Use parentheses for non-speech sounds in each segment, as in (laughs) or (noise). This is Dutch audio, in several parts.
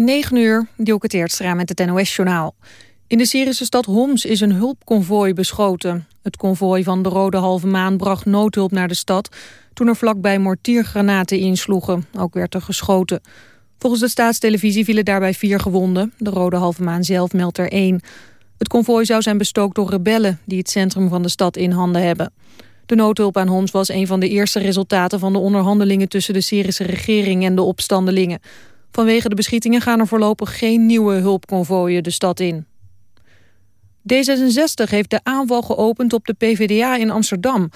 9 uur, Dielke Teertstra met het NOS-journaal. In de Syrische stad Homs is een hulpconvooi beschoten. Het konvooi van de Rode Halve Maan bracht noodhulp naar de stad... toen er vlakbij mortiergranaten insloegen. Ook werd er geschoten. Volgens de staatstelevisie vielen daarbij vier gewonden. De Rode Halve Maan zelf meldt er één. Het konvooi zou zijn bestookt door rebellen... die het centrum van de stad in handen hebben. De noodhulp aan Homs was een van de eerste resultaten... van de onderhandelingen tussen de Syrische regering en de opstandelingen... Vanwege de beschietingen gaan er voorlopig geen nieuwe hulpconvooien de stad in. D66 heeft de aanval geopend op de PvdA in Amsterdam.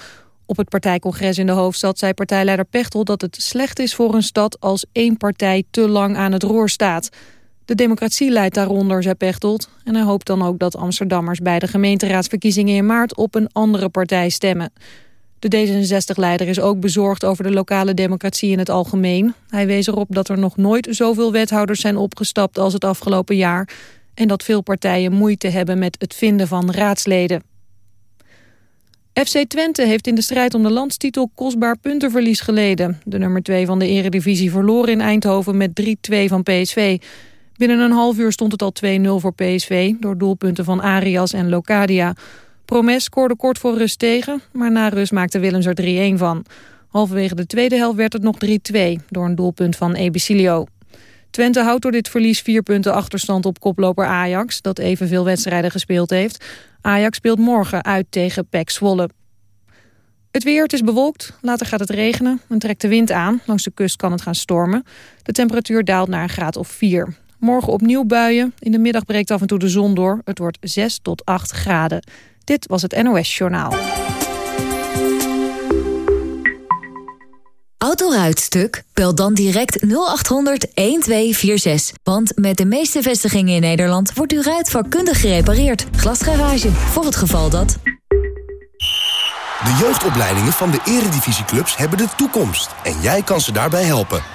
Op het partijcongres in de hoofdstad zei partijleider Pechtel dat het slecht is voor een stad als één partij te lang aan het roer staat. De democratie leidt daaronder, zei Pechtold. En hij hoopt dan ook dat Amsterdammers bij de gemeenteraadsverkiezingen in maart op een andere partij stemmen. De D66-leider is ook bezorgd over de lokale democratie in het algemeen. Hij wees erop dat er nog nooit zoveel wethouders zijn opgestapt als het afgelopen jaar... en dat veel partijen moeite hebben met het vinden van raadsleden. FC Twente heeft in de strijd om de landstitel kostbaar puntenverlies geleden. De nummer 2 van de eredivisie verloor in Eindhoven met 3-2 van PSV. Binnen een half uur stond het al 2-0 voor PSV... door doelpunten van Arias en Locadia... Promes scoorde kort voor rust tegen, maar na rust maakte Willems er 3-1 van. Halverwege de tweede helft werd het nog 3-2 door een doelpunt van Ebicilio. Twente houdt door dit verlies vier punten achterstand op koploper Ajax... dat evenveel wedstrijden gespeeld heeft. Ajax speelt morgen uit tegen PEC Zwolle. Het weer, het is bewolkt, later gaat het regenen en trekt de wind aan. Langs de kust kan het gaan stormen. De temperatuur daalt naar een graad of 4. Morgen opnieuw buien, in de middag breekt af en toe de zon door. Het wordt 6 tot 8 graden. Dit was het NOS Journaal. Autoruitstuk? Bel dan direct 0800 1246. Want met de meeste vestigingen in Nederland wordt uw ruit vakkundig gerepareerd. Glasgarage, voor het geval dat... De jeugdopleidingen van de eredivisieclubs hebben de toekomst. En jij kan ze daarbij helpen.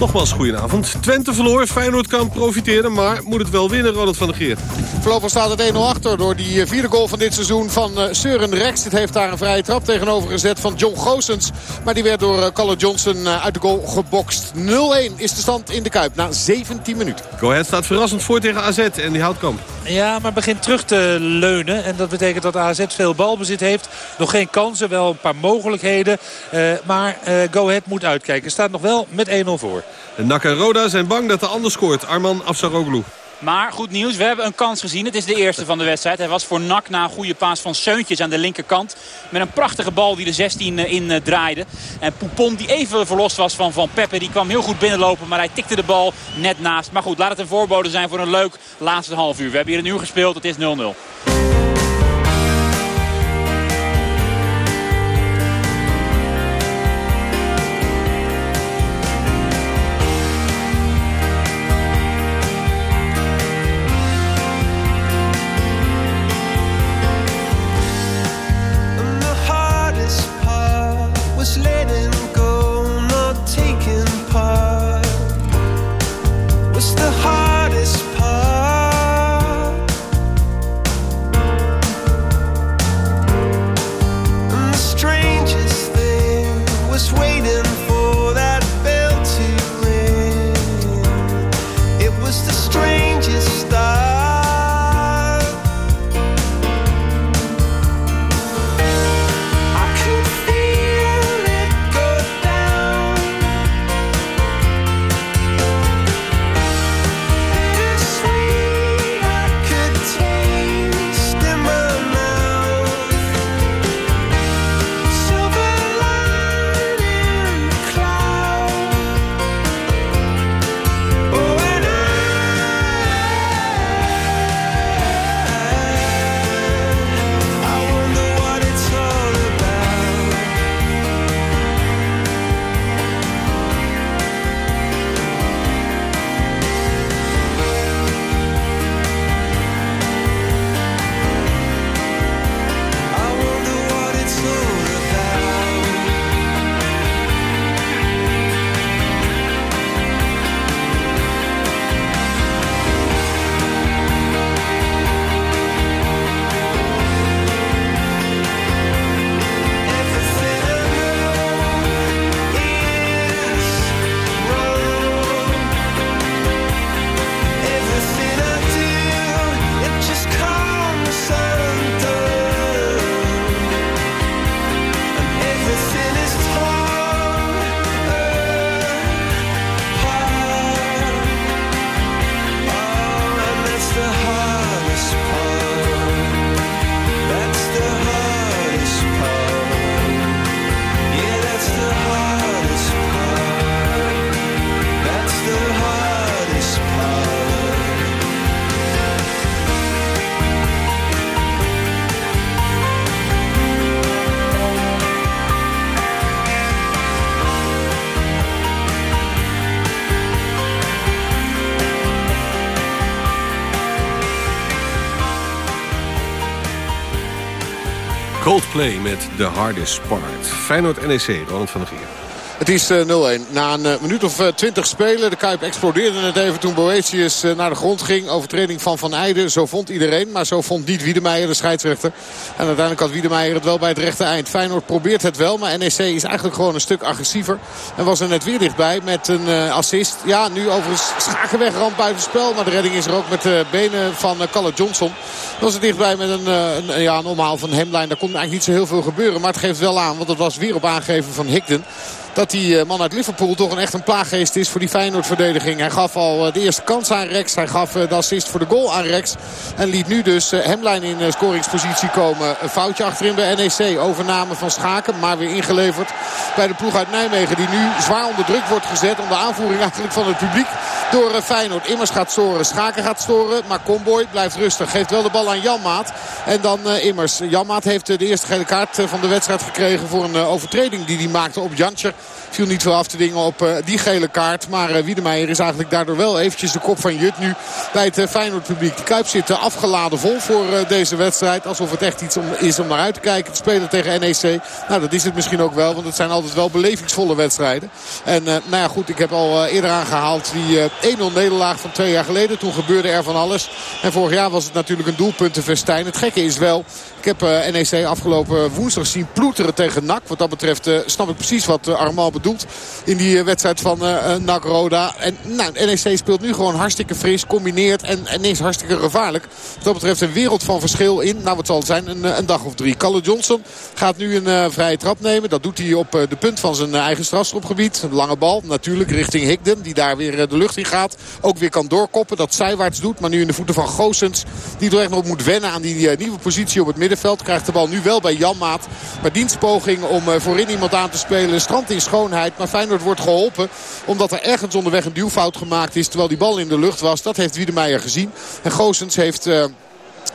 Nogmaals, goedenavond. Twente verloor, Feyenoord kan profiteren, maar moet het wel winnen, Ronald van der Geer. Voorlopig staat het 1-0 achter door die eh, vierde goal van dit seizoen van uh, Søren Rex. Het heeft daar een vrije trap tegenover gezet van John Goossens. Maar die werd door uh, Calle Johnson uit de goal gebokst. 0-1 is de stand in de Kuip na 17 minuten. Go Ahead staat verrassend voor tegen AZ en die houdt kamp. Ja, maar begint terug te leunen. En dat betekent dat AZ veel balbezit heeft. Nog geen kansen, wel een paar mogelijkheden. Uh, maar uh, Go Ahead moet uitkijken. Staat nog wel met 1-0 voor. Nak en Roda zijn bang dat de ander scoort. Arman Afsaroglu. Maar goed nieuws, we hebben een kans gezien. Het is de eerste van de wedstrijd. Hij was voor Nak na een goede paas van Seuntjes aan de linkerkant. Met een prachtige bal die de 16 in draaide. En Poupon die even verlost was van Van Peppe. Die kwam heel goed binnenlopen, maar hij tikte de bal net naast. Maar goed, laat het een voorbode zijn voor een leuk laatste half uur. We hebben hier een uur gespeeld, het is 0-0. Met The Hardest Part. Feyenoord-NEC, Ronald van der Geer. Het is 0-1. Eh, Na een eh, minuut of 20 eh, spelen. De Kuip explodeerde het even toen Boetius naar de grond ging. Overtreding van Van Eijden. Zo vond iedereen. Maar zo vond niet Wiedemeijer, de scheidsrechter. En uiteindelijk had Wiedemeijer het wel bij het rechte eind. Feyenoord probeert het wel. Maar NEC is eigenlijk gewoon een stuk agressiever. En was er net weer dichtbij met een assist. Ja, nu overigens Schaken wegramp buiten spel. Maar de redding is er ook met de benen van Calle Johnson. was er dichtbij met een, een, ja, een omhaal van Hemlijn. Daar kon eigenlijk niet zo heel veel gebeuren. Maar het geeft wel aan. Want het was weer op aangeven van Higden dat die eh, man uit Liverpool toch een echt een plaaggeest is voor die Feyenoord-verdediging. Hij gaf al eh, de eerste kans aan Rex. Hij gaf eh, de assist voor de goal aan Rex. En liet nu dus Hemlijn in scoringspositie komen. Een foutje achterin bij NEC. Overname van Schaken, maar weer ingeleverd bij de ploeg uit Nijmegen. Die nu zwaar onder druk wordt gezet om de aanvoering eigenlijk van het publiek door Feyenoord. Immers gaat storen, Schaken gaat storen. Maar Comboy blijft rustig. Geeft wel de bal aan Janmaat. En dan Immers. Janmaat heeft de eerste gele kaart van de wedstrijd gekregen voor een overtreding die hij maakte op Jantjer. Viel niet veel af te dingen op die gele kaart. Maar Wiedemeijer is eigenlijk daardoor wel eventjes de kop van Jut nu bij het Feyenoord publiek. De Kuip zit afgeladen vol voor deze wedstrijd. Alsof het echt iets om, is om naar uit te kijken. Te spelen tegen NEC. Nou dat is het misschien ook wel. Want het zijn altijd wel belevingsvolle wedstrijden. En nou ja goed ik heb al eerder aangehaald die 1-0 nederlaag van twee jaar geleden. Toen gebeurde er van alles. En vorig jaar was het natuurlijk een doelpuntenfestijn. Het gekke is wel heb uh, NEC afgelopen woensdag zien ploeteren tegen NAC. Wat dat betreft uh, snap ik precies wat uh, Armand bedoelt. In die wedstrijd van NAC Roda. En nou, NEC speelt nu gewoon hartstikke fris. Combineert en, en is hartstikke gevaarlijk. Wat dat betreft een wereld van verschil in. Nou wat zal het zijn? Een, een dag of drie. Calle Johnson gaat nu een vrije trap nemen. Dat doet hij op de punt van zijn eigen strafschopgebied. Een lange bal natuurlijk richting Higden. Die daar weer de lucht in gaat. Ook weer kan doorkoppen. Dat zijwaarts doet. Maar nu in de voeten van Goosens. Die er echt nog moet wennen aan die nieuwe positie op het midden middenveld. Krijgt de bal nu wel bij Janmaat. Maar dienstpoging om eh, voorin iemand aan te spelen. Strand in schoonheid. Maar Feyenoord wordt geholpen. Omdat er ergens onderweg een duwfout gemaakt is. Terwijl die bal in de lucht was. Dat heeft Wiedemeijer gezien. En Goosens heeft... Uh,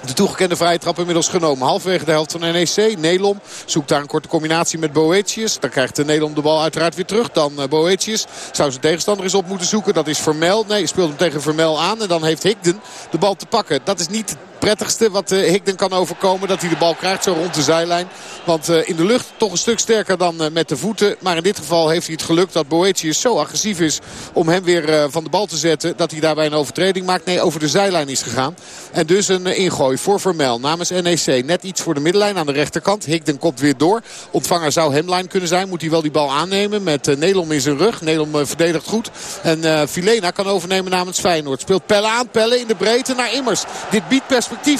de toegekende vrije trap inmiddels genomen. Halfwege de helft van NEC. Nelom zoekt daar een korte combinatie met Boetius. Dan krijgt de Nelom de bal uiteraard weer terug. Dan uh, Boetius zou zijn tegenstander eens op moeten zoeken. Dat is Vermel. Nee, speelt hem tegen Vermel aan. En dan heeft Higden de bal te pakken. Dat is niet prettigste wat uh, Higden kan overkomen. Dat hij de bal krijgt zo rond de zijlijn. Want uh, in de lucht toch een stuk sterker dan uh, met de voeten. Maar in dit geval heeft hij het geluk dat Boetius zo agressief is om hem weer van de bal te zetten. Dat hij daarbij een overtreding maakt. Nee, over de zijlijn is gegaan. En dus een ingooi voor Vermel namens NEC. Net iets voor de middenlijn aan de rechterkant. Higden komt weer door. Ontvanger zou Hemline kunnen zijn. Moet hij wel die bal aannemen met Nelom in zijn rug. Nelom verdedigt goed. En Filena kan overnemen namens Feyenoord. Speelt Pelle aan. Pelle in de breedte naar Immers. Dit biedt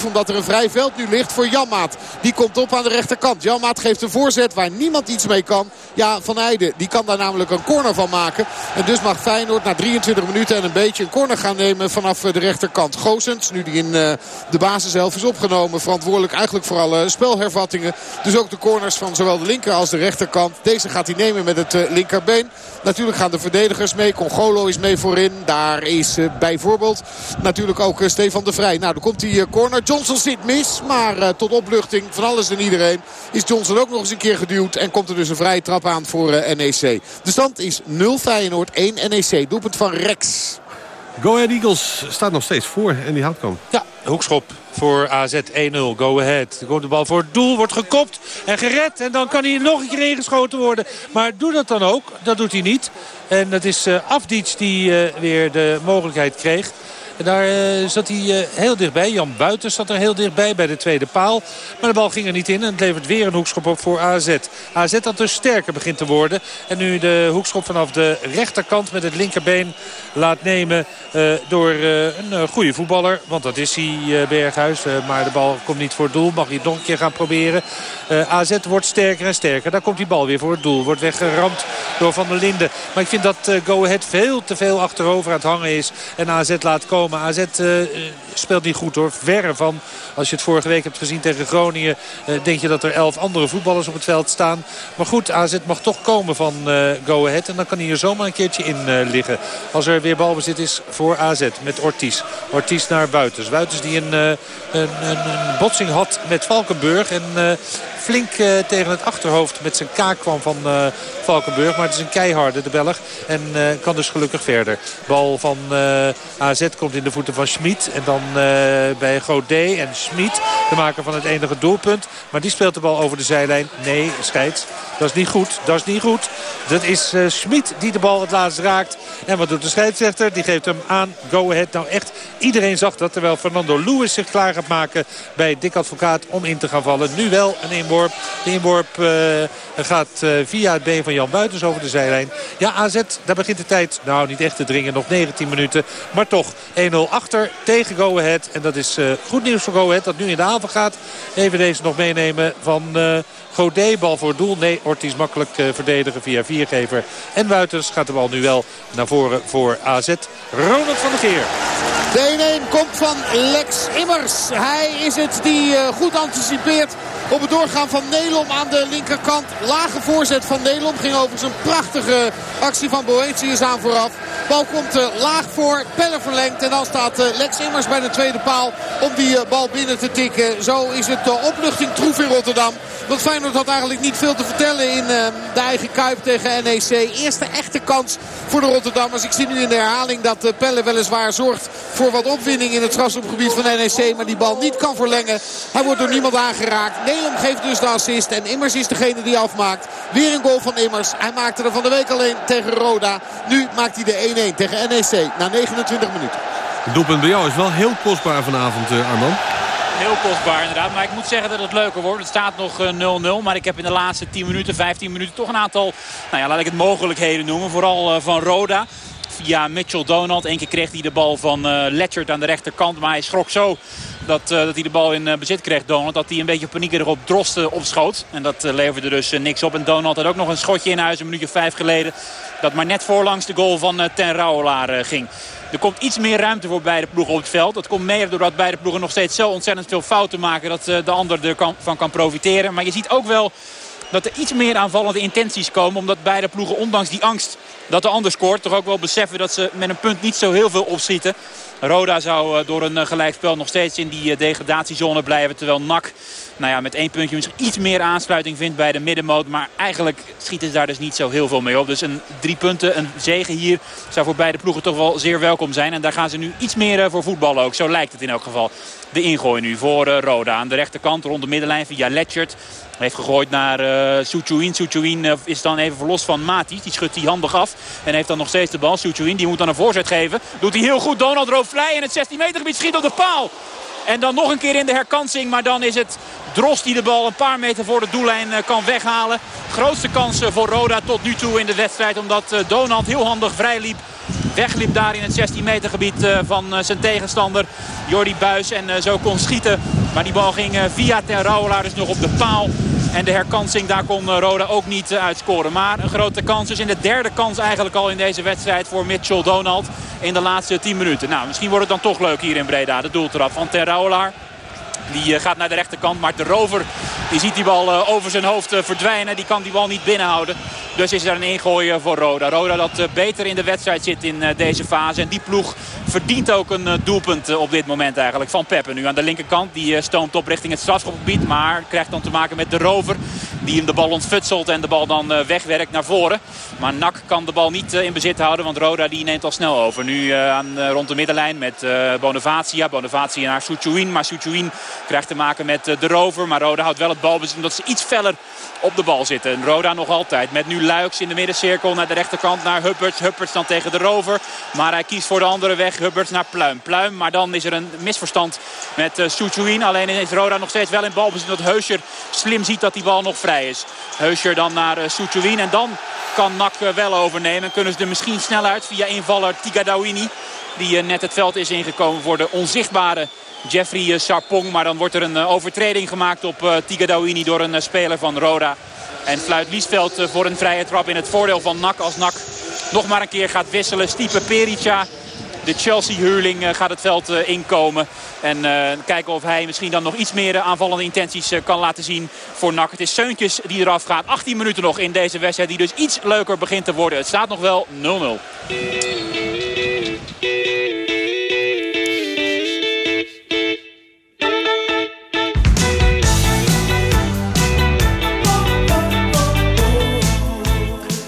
omdat er een vrij veld nu ligt voor Janmaat. Die komt op aan de rechterkant. Janmaat geeft een voorzet waar niemand iets mee kan. Ja, Van Eijden die kan daar namelijk een corner van maken. En dus mag Feyenoord na 23 minuten en een beetje een corner gaan nemen vanaf eh, de rechterkant. Goosens, nu die in eh, de basis zelf is opgenomen. Verantwoordelijk eigenlijk voor alle spelhervattingen. Dus ook de corners van zowel de linker als de rechterkant. Deze gaat hij nemen met het eh, linkerbeen. Natuurlijk gaan de verdedigers mee. Congolo is mee voorin. Daar is bijvoorbeeld natuurlijk ook Stefan de Vrij. Nou, dan komt die corner corner. Johnson zit mis, maar uh, tot opluchting van alles en iedereen is Johnson ook nog eens een keer geduwd. En komt er dus een vrije trap aan voor uh, NEC. De stand is 0 Feyenoord, 1 NEC. Doelpunt van Rex. Go Ahead Eagles staat nog steeds voor en die houdt kan. Ja, hoekschop voor AZ 1-0. Go ahead. Er komt de bal voor het doel, wordt gekopt en gered. En dan kan hij nog een keer ingeschoten worden. Maar doe dat dan ook. Dat doet hij niet. En dat is uh, Afdic die uh, weer de mogelijkheid kreeg. Daar uh, zat hij uh, heel dichtbij. Jan Buiten zat er heel dichtbij bij de tweede paal. Maar de bal ging er niet in. En het levert weer een hoekschop op voor AZ. AZ dat dus sterker begint te worden. En nu de hoekschop vanaf de rechterkant met het linkerbeen laat nemen uh, door een goede voetballer. Want dat is hij, Berghuis. maar de bal komt niet voor het doel. Mag hij het nog gaan proberen. AZ wordt sterker en sterker. Daar komt die bal weer voor het doel. Wordt weggeramd door Van der Linden. Maar ik vind dat Go Ahead veel te veel achterover aan het hangen is. En AZ laat komen. Maar AZ uh, speelt niet goed hoor. Verre van, als je het vorige week hebt gezien tegen Groningen... Uh, denk je dat er elf andere voetballers op het veld staan. Maar goed, AZ mag toch komen van uh, Go Ahead. En dan kan hij er zomaar een keertje in liggen. Als er weer balbezit is voor AZ met Ortiz. Ortiz naar Buitens. Buitens die een, een, een, botsing had met Valkenburg. En flink tegen het achterhoofd met zijn kaak kwam van Valkenburg. Maar het is een keiharde, de Belg. En kan dus gelukkig verder. Bal van AZ komt in de voeten van Schmid. En dan bij Godet en Schmid, de maker van het enige doelpunt. Maar die speelt de bal over de zijlijn. Nee, scheids. Dat is niet goed. Dat is niet goed. Dat is Schmid die de bal het laatst raakt. En wat doet de scheidsrechter? Die geeft hem aan. Go ahead. Nou echt, iedereen zag dat. Terwijl Fernando Lewis zich klaar gaat maken bij Dick Advocaat om in te gaan vallen. Nu wel een inworp. De inworp uh, gaat uh, via het been van Jan Buitens over de zijlijn. Ja, AZ, daar begint de tijd. Nou, niet echt te dringen. Nog 19 minuten. Maar toch 1-0 achter tegen Go Ahead. En dat is goed nieuws voor Go Ahead dat nu in de haven gaat. Even deze nog meenemen van... Godet, bal voor doel. Nee, Ortiz makkelijk verdedigen via viergever. En Wuiters gaat de bal nu wel naar voren voor AZ. Ronald van der Geer. De 1-1 komt van Lex Immers. Hij is het die goed anticipeert op het doorgaan van Nelom aan de linkerkant. Lage voorzet van Nelom. Ging over zijn prachtige actie van Boetius aan vooraf. Bal komt uh, laag voor. Pelle verlengt. En dan staat uh, Lex Immers bij de tweede paal om die bal binnen te tikken. Zo is het opluchting troef in Rotterdam. Want Feyenoord had eigenlijk niet veel te vertellen in de eigen Kuip tegen NEC. Eerste echte kans voor de Rotterdammers. Ik zie nu in de herhaling dat Pelle weliswaar zorgt voor wat opwinding in het strafschopgebied van NEC. Maar die bal niet kan verlengen. Hij wordt door niemand aangeraakt. Nelem geeft dus de assist. En Immers is degene die afmaakt. Weer een goal van Immers. Hij maakte er van de week alleen tegen Roda. Nu maakt hij de 1-1 tegen NEC na 29 minuten. Het doelpunt bij jou is wel heel kostbaar vanavond, uh, Arman. Heel kostbaar inderdaad. Maar ik moet zeggen dat het leuker wordt. Het staat nog 0-0. Eh, maar ik heb in de laatste 10 minuten, 15 minuten toch een aantal, nou ja, laat ik het mogelijkheden noemen. Vooral eh, van Roda. Via Mitchell Donald. Eén keer kreeg hij de bal van uh, aan de rechterkant. Maar hij schrok zo dat, dat hij de bal in bezit kreeg, Donald. Dat hij een beetje paniekerig op Drosten opschoot. En dat leverde dus niks op. En Donald had ook nog een schotje in huis een minuutje vijf geleden. Dat maar net voorlangs de goal van Ten Rouwelaar ging. Er komt iets meer ruimte voor beide ploegen op het veld. Dat komt meer doordat beide ploegen nog steeds zo ontzettend veel fouten maken... dat eh, de ander ervan kan profiteren. Maar je ziet ook wel dat er iets meer aanvallende intenties komen. Omdat beide ploegen, ondanks die angst dat de ander scoort... toch ook wel beseffen dat ze met een punt niet zo heel veel opschieten. Roda zou eh, door een eh, gelijkspel nog steeds in die degradatiezone blijven. Terwijl NAC nou ja, met één puntje misschien iets meer aansluiting vindt bij de middenmoot. Maar eigenlijk schieten ze daar dus niet zo heel veel mee op. Dus een drie punten, een zegen hier zou voor beide ploegen toch wel zeer welkom zijn. En daar gaan ze nu iets meer voor voetballen ook. Zo lijkt het in elk geval. De ingooi nu voor Roda. Aan de rechterkant rond de middenlijn via Letchert. Heeft gegooid naar uh, Suchuin. Suchuin uh, is dan even verlost van Mati. Die schudt die handig af. En heeft dan nog steeds de bal. Suchuin die moet dan een voorzet geven. Doet hij heel goed. Donald rooft vrij. En het 16 meter gebied schiet op de paal. En dan nog een keer in de herkansing. Maar dan is het Drost die de bal een paar meter voor de doellijn eh, kan weghalen. Grootste kansen voor Roda tot nu toe in de wedstrijd. Omdat Donald heel handig vrij liep wegliep daar in het 16 meter gebied eh, van eh, zijn tegenstander Jordi Buis. En eh, zo kon schieten. Maar die bal ging via Ten Rouwelaar dus nog op de paal. En de herkansing, daar kon Roda ook niet uitscoren. Maar een grote kans. Dus in de derde kans eigenlijk al in deze wedstrijd voor Mitchell Donald. In de laatste 10 minuten. Nou, misschien wordt het dan toch leuk hier in Breda. De doeltrap van Ten Rouwelaar. Die gaat naar de rechterkant. Maar de rover die ziet die bal over zijn hoofd verdwijnen. Die kan die bal niet binnenhouden. Dus is er een ingooi voor Roda. Roda dat eh, beter in de wedstrijd zit in eh, deze fase. En die ploeg verdient ook een eh, doelpunt op dit moment eigenlijk. Van Peppe nu aan de linkerkant. Die stoomt op richting het strafschopgebied. Maar krijgt dan te maken met de rover. Die hem de bal ontfutselt en de bal dan wegwerkt naar voren. Maar Nak kan de bal niet in bezit houden. Want Roda die neemt al snel over. Nu aan, rond de middenlijn met Bonavacia. Bonavacia naar Suchuin. Maar Suchuin krijgt te maken met de rover. Maar Roda houdt wel het balbezit omdat ze iets feller op de bal zitten. Roda nog altijd met nu Luiks in de middencirkel naar de rechterkant naar Hupperts. Hupperts dan tegen de rover. Maar hij kiest voor de andere weg. Hupperts naar Pluim. Pluim, maar dan is er een misverstand met uh, Alleen is Roda nog steeds wel in balbezit. Dat Heuscher slim ziet dat die bal nog vrij is. Heuscher dan naar uh, En dan kan Nak uh, wel overnemen. En kunnen ze er misschien snel uit via invaller Tigadawini. Die net het veld is ingekomen voor de onzichtbare Jeffrey Sarpong. Maar dan wordt er een overtreding gemaakt op Tigadawini door een speler van Roda. En fluit Liesveld eh, voor een vrije trap in het voordeel van Nak. Als Nak nog maar een keer gaat wisselen. Stipe Perica de Chelsea-huurling eh, gaat het veld eh, inkomen. En eh, kijken of hij misschien dan nog iets meer aanvallende intenties kan laten zien voor NAC. Het is Seuntjes die eraf gaat. 18 minuten nog in deze wedstrijd die dus iets leuker begint te worden. Het staat nog wel 0-0.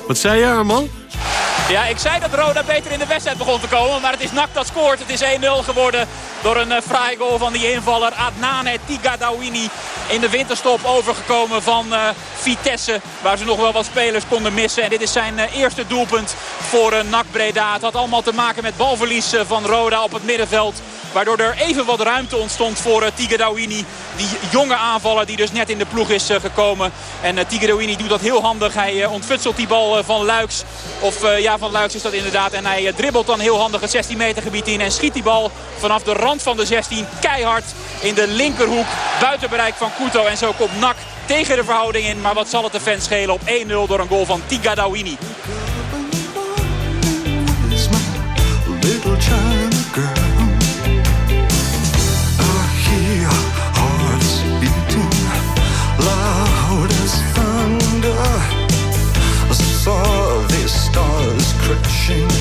Wat zei je, Arman? Ja, ik zei dat Roda beter in de wedstrijd begon te komen. Maar het is Nak dat scoort. Het is 1-0 geworden door een uh, fraai goal van die invaller. Adnane Tigadawini in de winterstop overgekomen van uh, Vitesse. Waar ze nog wel wat spelers konden missen. En dit is zijn uh, eerste doelpunt voor uh, NAC Breda. Het had allemaal te maken met balverlies van Roda op het middenveld. Waardoor er even wat ruimte ontstond voor uh. Die jonge aanvaller die dus net in de ploeg is uh, gekomen. En uh, doet dat heel handig. Hij ontfutselt die bal van Luiks. Of ja, van Luiks is dat inderdaad. En hij dribbelt dan heel handig het 16 meter gebied in. En schiet die bal vanaf de rand van de 16 keihard in de linkerhoek. Buiten bereik van Kuto. En zo komt Nak tegen de verhouding in. Maar wat zal het de fans schelen op 1-0 door een goal van Tigadawini.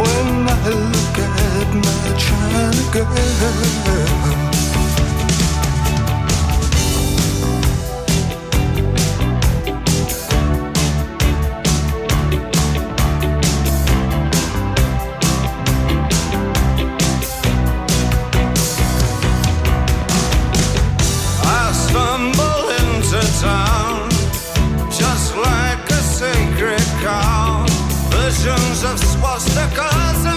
when I look at my China girl. Town, just like a sacred cow. książę w sposób kozy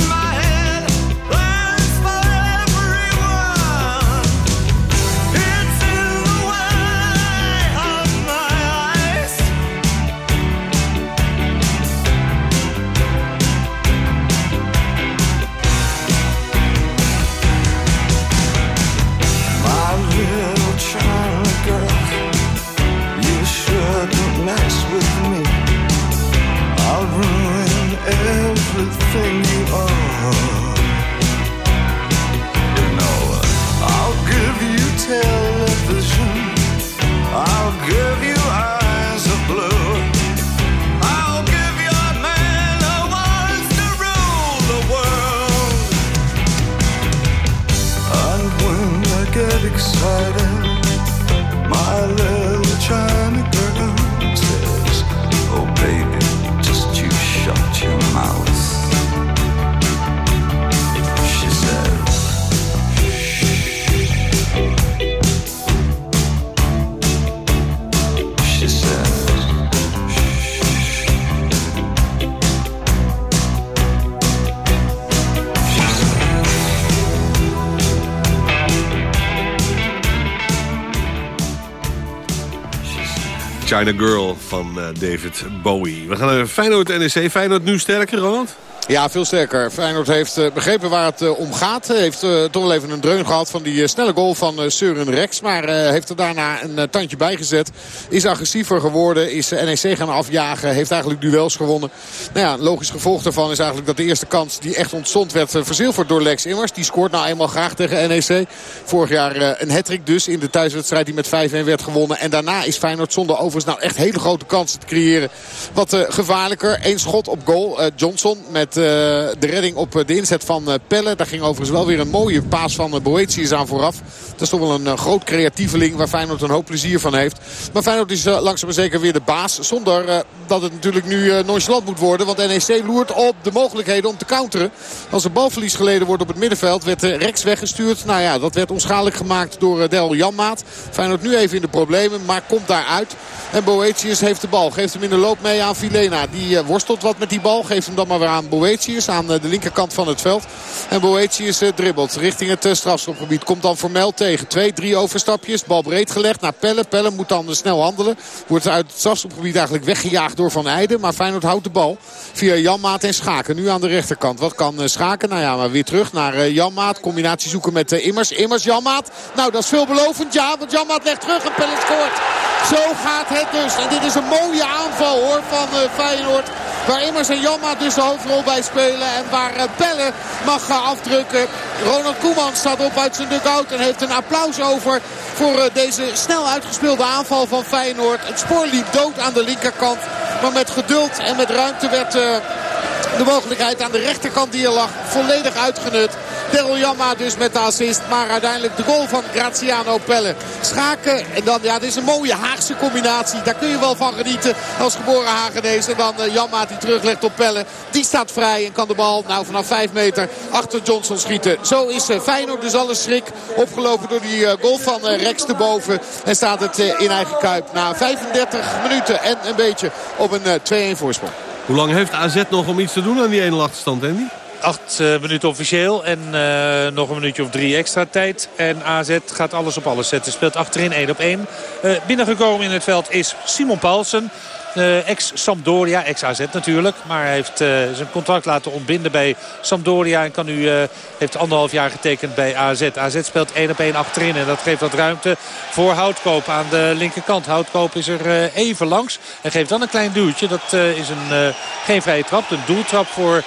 China girl. Van uh, David Bowie. We gaan naar Feyenoord NEC. Feyenoord nu sterker, Roland? Ja, veel sterker. Feyenoord heeft uh, begrepen waar het uh, om gaat. Heeft uh, toch wel even een dreun gehad van die snelle goal van Søren Rex. Maar heeft er daarna een tandje bij gezet. Is agressiever geworden. Is NEC gaan afjagen. Heeft eigenlijk duels gewonnen. Nou ja, logisch gevolg daarvan is eigenlijk dat de eerste kans die echt ontstond werd verzilverd door Lex Immers. Die scoort nou eenmaal graag tegen NEC. Vorig jaar een hattrick dus in de thuiswedstrijd die met 5-1 werd gewonnen. En daarna is Feyenoord zonder overigens nou echt hele grote kansen te creëren. Wat gevaarlijker. Eén schot op goal. Johnson met eh, de redding op de inzet van eh, Pelle. Daar ging overigens wel weer een mooie paas van Boetius aan vooraf. Dat is toch wel een eh, groot creatieveling waar Feyenoord een hoop plezier van heeft. Maar Feyenoord is langzaam maar zeker weer de baas. Zonder dat het natuurlijk nu nonchalant moet worden. Want NEC loert op de mogelijkheden om te counteren. Als er balverlies geleden wordt op het middenveld werd Rex weggestuurd. Nou ja, dat werd onschadelijk gemaakt door Del Janmaat. Feyenoord nu even in de problemen, maar komt daaruit. En Boetius heeft de bal. Geeft hem in de loop mee aan Vilena. Die worstelt wat met die bal. Geeft hem dan maar weer aan Boetius. Boetius aan eh, de linkerkant van het veld. En Boetius eh, dribbelt richting het eh, strafschopgebied. Komt dan formeel tegen. Twee, drie overstapjes. Bal breed gelegd naar Pelle. Pelle moet dan snel handelen. Wordt uit het strafschopgebied eigenlijk weggejaagd door Van Eijden. Maar Feyenoord houdt de bal via Janmaat en Schaken. Nu aan de rechterkant. Wat kan Schaken? Nou ja, maar weer terug naar Janmaat. Combinatie zoeken met Immers. Immers, Janmaat. Nou, dat is veelbelovend. Ja, want Janmaat legt terug en Pelle scoort. Zo gaat het dus. En dit is een mooie aanval hoor van Feyenoord. Waar Immers en Jamma dus de hoofdrol bij spelen. En waar Pelle mag afdrukken. Ronald Koeman staat op uit zijn dugout en heeft een applaus over voor deze snel uitgespeelde aanval van Feyenoord. Het spoor liep dood aan de linkerkant. Maar met geduld en met ruimte werd de mogelijkheid aan de rechterkant die er lag volledig uitgenut. Daryl Jamma dus met de assist. Maar uiteindelijk de goal van Graziano Pelle. Schaken. En dan, ja, het is een mooie Haagse combinatie. Daar kun je wel van genieten als geboren Hagenees. En dan Jamma die teruglegt op Pelle. Die staat vrij en kan de bal nou vanaf 5 meter achter Johnson schieten. Zo is uh, Feyenoord dus alle schrik opgelopen door die uh, goal van Rex boven. En staat het in eigen kuip na 35 minuten en een beetje op een 2-1 voorsprong. Hoe lang heeft AZ nog om iets te doen aan die ene achterstand, Andy? Acht uh, minuten officieel en uh, nog een minuutje of drie extra tijd. En AZ gaat alles op alles zetten. Speelt achterin 1 op 1. Uh, binnengekomen in het veld is Simon Paulsen. Uh, Ex-Sampdoria, ex-AZ natuurlijk. Maar hij heeft uh, zijn contract laten ontbinden bij Sampdoria. En kan nu, uh, heeft anderhalf jaar getekend bij AZ. AZ speelt 1 op 1 achterin. En dat geeft wat ruimte voor Houtkoop aan de linkerkant. Houtkoop is er even langs. En geeft dan een klein duwtje. Dat is een, geen vrije trap. Een doeltrap voor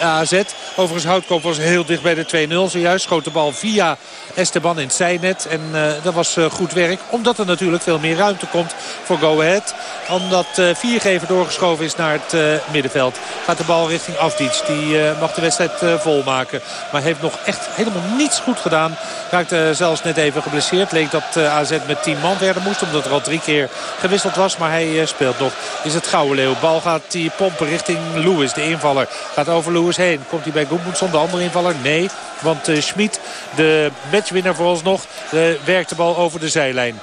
AZ. Overigens Houtkoop was heel dicht bij de 2-0 zojuist. Schoot de bal via Esteban in het zijnet. En dat was goed werk. Omdat er natuurlijk veel meer ruimte komt voor Go Ahead. Omdat dat uh, Viergever doorgeschoven is naar het uh, middenveld. Gaat de bal richting Afdiets. Die uh, mag de wedstrijd volmaken. Maar heeft nog echt helemaal niets goed gedaan. Raakte zelfs net even geblesseerd. Leek dat AZ met 10 man verder moest. Omdat er al drie keer gewisseld was. Maar hij speelt nog. Is het Gouden Leeuw. Bal gaat die pompen richting Lewis. De invaller gaat over Lewis heen. Komt hij bij Goedmundsson. De andere invaller? Nee. Want Schmid, de matchwinner vooralsnog, werkt de bal over de zijlijn.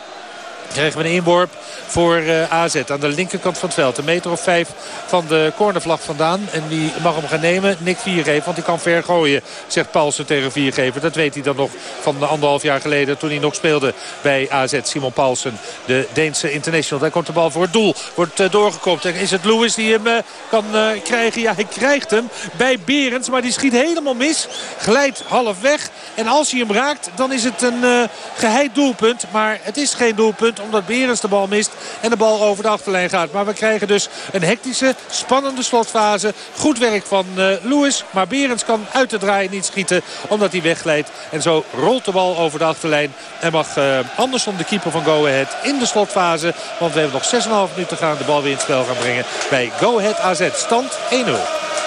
Krijgen we een inworp voor uh, AZ aan de linkerkant van het veld. Een meter of vijf van de cornervlag vandaan. En die mag hem gaan nemen. Nick Viergever, want hij kan ver gooien, zegt Paulsen tegen Viergever. Dat weet hij dan nog van anderhalf jaar geleden toen hij nog speelde bij AZ. Simon Paulsen, de Deense international. Daar komt de bal voor het doel. Wordt uh, doorgekopt. En is het Lewis die hem uh, kan krijgen? Ja, hij krijgt hem bij Berends. Maar die schiet helemaal mis. Glijdt half weg. En als hij hem raakt, dan is het een geheid doelpunt. Maar het is geen doelpunt omdat Berends de bal mist. En de bal over de achterlijn gaat. Maar we krijgen dus een hectische, spannende slotfase. Goed werk van uh, Lewis. Maar Berends kan uit de draai niet schieten. Omdat hij wegglijdt. En zo rolt de bal over de achterlijn. En mag uh, de keeper van Go Ahead, in de slotfase. Want we hebben nog 6,5 minuten gaan de bal weer in het spel gaan brengen. Bij Go Ahead AZ. Stand 1-0.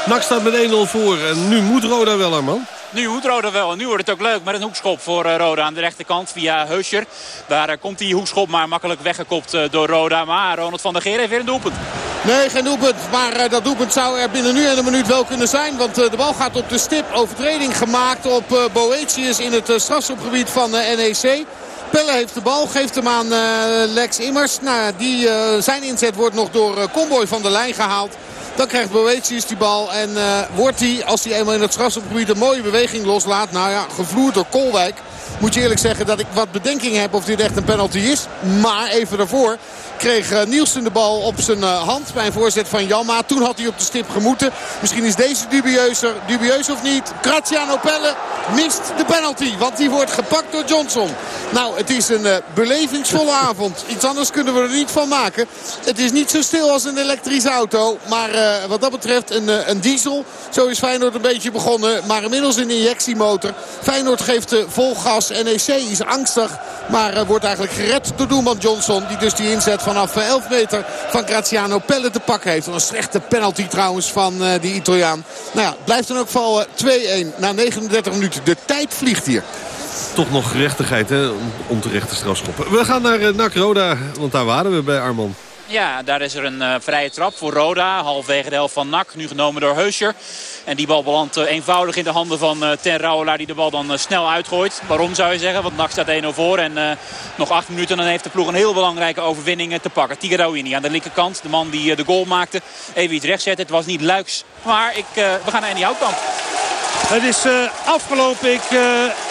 Nak staat met 1-0 voor. En nu moet Roda wel, man. Nu moet Roda wel. Nu wordt het ook leuk met een hoekschop voor uh, Roda aan de rechterkant via Heuscher. Daar uh, komt die hoekschop maar makkelijk weggekopt uh, door Roda. Maar Ronald van der Geer heeft weer een doelpunt. Nee, geen doelpunt. Maar dat doelpunt zou er binnen nu en een minuut wel kunnen zijn. Want de bal gaat op de stip. Overtreding gemaakt op Boetius in het strafschopgebied van NEC. Pelle heeft de bal, geeft hem aan Lex Immers. Nou, die, zijn inzet wordt nog door Comboy van de lijn gehaald. Dan krijgt Boetius die bal en uh, wordt hij, als hij eenmaal in het strafschopgebied een mooie beweging loslaat. Nou ja, gevloerd door Kolwijk. Moet je eerlijk zeggen dat ik wat bedenking heb of dit echt een penalty is. Maar even daarvoor kreeg uh, Nielsen de bal op zijn uh, hand bij een voorzet van Janma. Toen had hij op de stip gemoeten. Misschien is deze dubieuzer. Dubieus of niet. Graziano Pelle mist de penalty. Want die wordt gepakt door Johnson. Nou, het is een uh, belevingsvolle avond. Iets anders kunnen we er niet van maken. Het is niet zo stil als een elektrische auto. Maar wat dat betreft een, een diesel. Zo is Feyenoord een beetje begonnen. Maar inmiddels een injectiemotor. Feyenoord geeft vol gas. NEC is angstig. Maar wordt eigenlijk gered door doelman Johnson. Die dus die inzet vanaf 11 meter van Graziano Pelle te pakken heeft. Een slechte penalty trouwens van uh, die Italiaan. Nou ja, blijft dan ook vallen 2-1 na 39 minuten. De tijd vliegt hier. Toch nog gerechtigheid, hè? Onterechte strafschoppen. We gaan naar uh, NAC Roda, want daar waren we bij Arman. Ja, daar is er een uh, vrije trap voor Roda. Halfwege de helft van NAC. Nu genomen door Heuscher. En die bal belandt uh, eenvoudig in de handen van uh, Ten Rouwelaar. Die de bal dan snel uitgooit. Waarom zou je zeggen? Want NAC staat 1-0 voor. En nog acht minuten. En dan heeft de ploeg een heel belangrijke overwinning te pakken. Tigaraouini aan de linkerkant. De man die de goal maakte. Even iets recht. Het was niet luiks. Maar ik, we gaan naar Andy Houtkamp. Het is afgelopen. Ik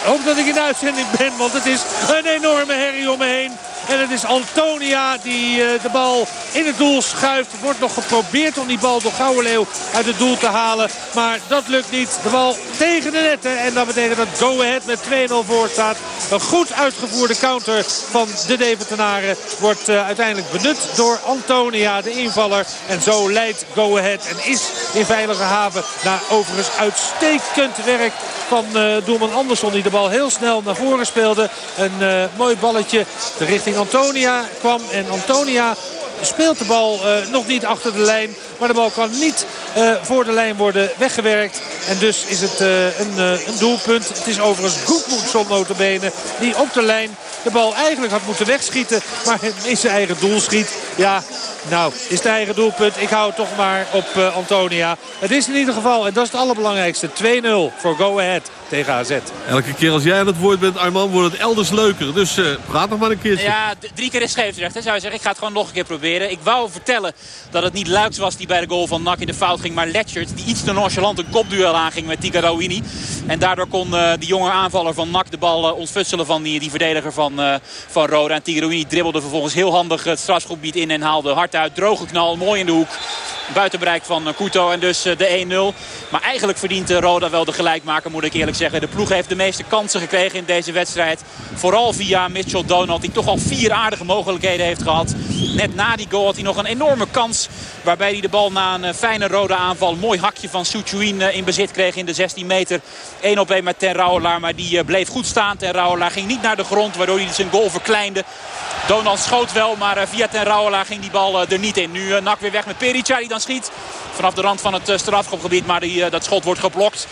hoop dat ik in de uitzending ben. Want het is een enorme herrie om me heen. En het is Antonia die de bal in het doel schuift. Wordt nog geprobeerd om die bal door Gouwenleeuw uit het doel te halen. Maar dat lukt niet. De bal tegen de netten. En dat betekent dat Go Ahead met 2-0 voor staat. Een goed uitgevoerde counter van de Deventenaren wordt uiteindelijk benut door Antonia, de invaller. En zo leidt Go Ahead en is in veilige haven. Na overigens uitstekend werk van uh, doelman Andersson. Die de bal heel snel naar voren speelde. Een mooi balletje richting Antonia kwam. En Antonia speelt de bal uh, nog niet achter de lijn. Maar de bal kan niet uh, voor de lijn worden weggewerkt. En dus is het uh, een, een, doelpunt. Het is overigens Goedmoedson notabene die op de lijn de bal eigenlijk had moeten wegschieten. Maar in zijn eigen doel schiet. Ja, nou, is het eigen doelpunt. Ik hou het toch maar op uh, Antonia. Het is in ieder geval, en dat is het allerbelangrijkste, 2-0 voor Go Ahead tegen AZ. Elke keer als jij aan het woord bent, Arman, wordt het elders leuker. Dus uh, praat nog maar een keertje. Ja, drie keer is scheepsrecht, hè, zou je zeggen. Ik ga het gewoon nog een keer proberen. Ik wou vertellen dat het niet Luiks was die bij de goal van NAC in de fout ging. Maar Letchert, die iets te nonchalant een kopduel aanging met Tika Rawini. En daardoor kon uh, die jonge aanvaller van NAC de bal uh, ontfutselen van die, die verdediger van, uh, van Roda. En Tika Rawini dribbelde vervolgens heel handig het strafgebied in en haalde hard uit. Droge knal, mooi in de hoek. Buiten bereik van Kuto en dus de 1-0. Maar eigenlijk verdient Roda wel de gelijkmaker, moet ik eerlijk zeggen. De ploeg heeft de meeste kansen gekregen in deze wedstrijd. Vooral via Mitchell Donald, die toch al vier aardige mogelijkheden heeft gehad. Net na die goal had hij nog een enorme kans. Waarbij hij de bal na een fijne rode aanval, mooi hakje van Suchuin in bezit kreeg in de 16 meter. 1 op 1 met Ten Rouwelaar, maar die bleef goed staan. Ten Rouwelaar ging niet naar de grond, waardoor hij zijn goal verkleinde. Donald schoot wel, maar via Ten Rouwelaar ging die bal er niet in. Nu Nak weer weg met Perica, die dan schiet vanaf de rand van het strafschopgebied. Maar die, dat schot wordt geblokt.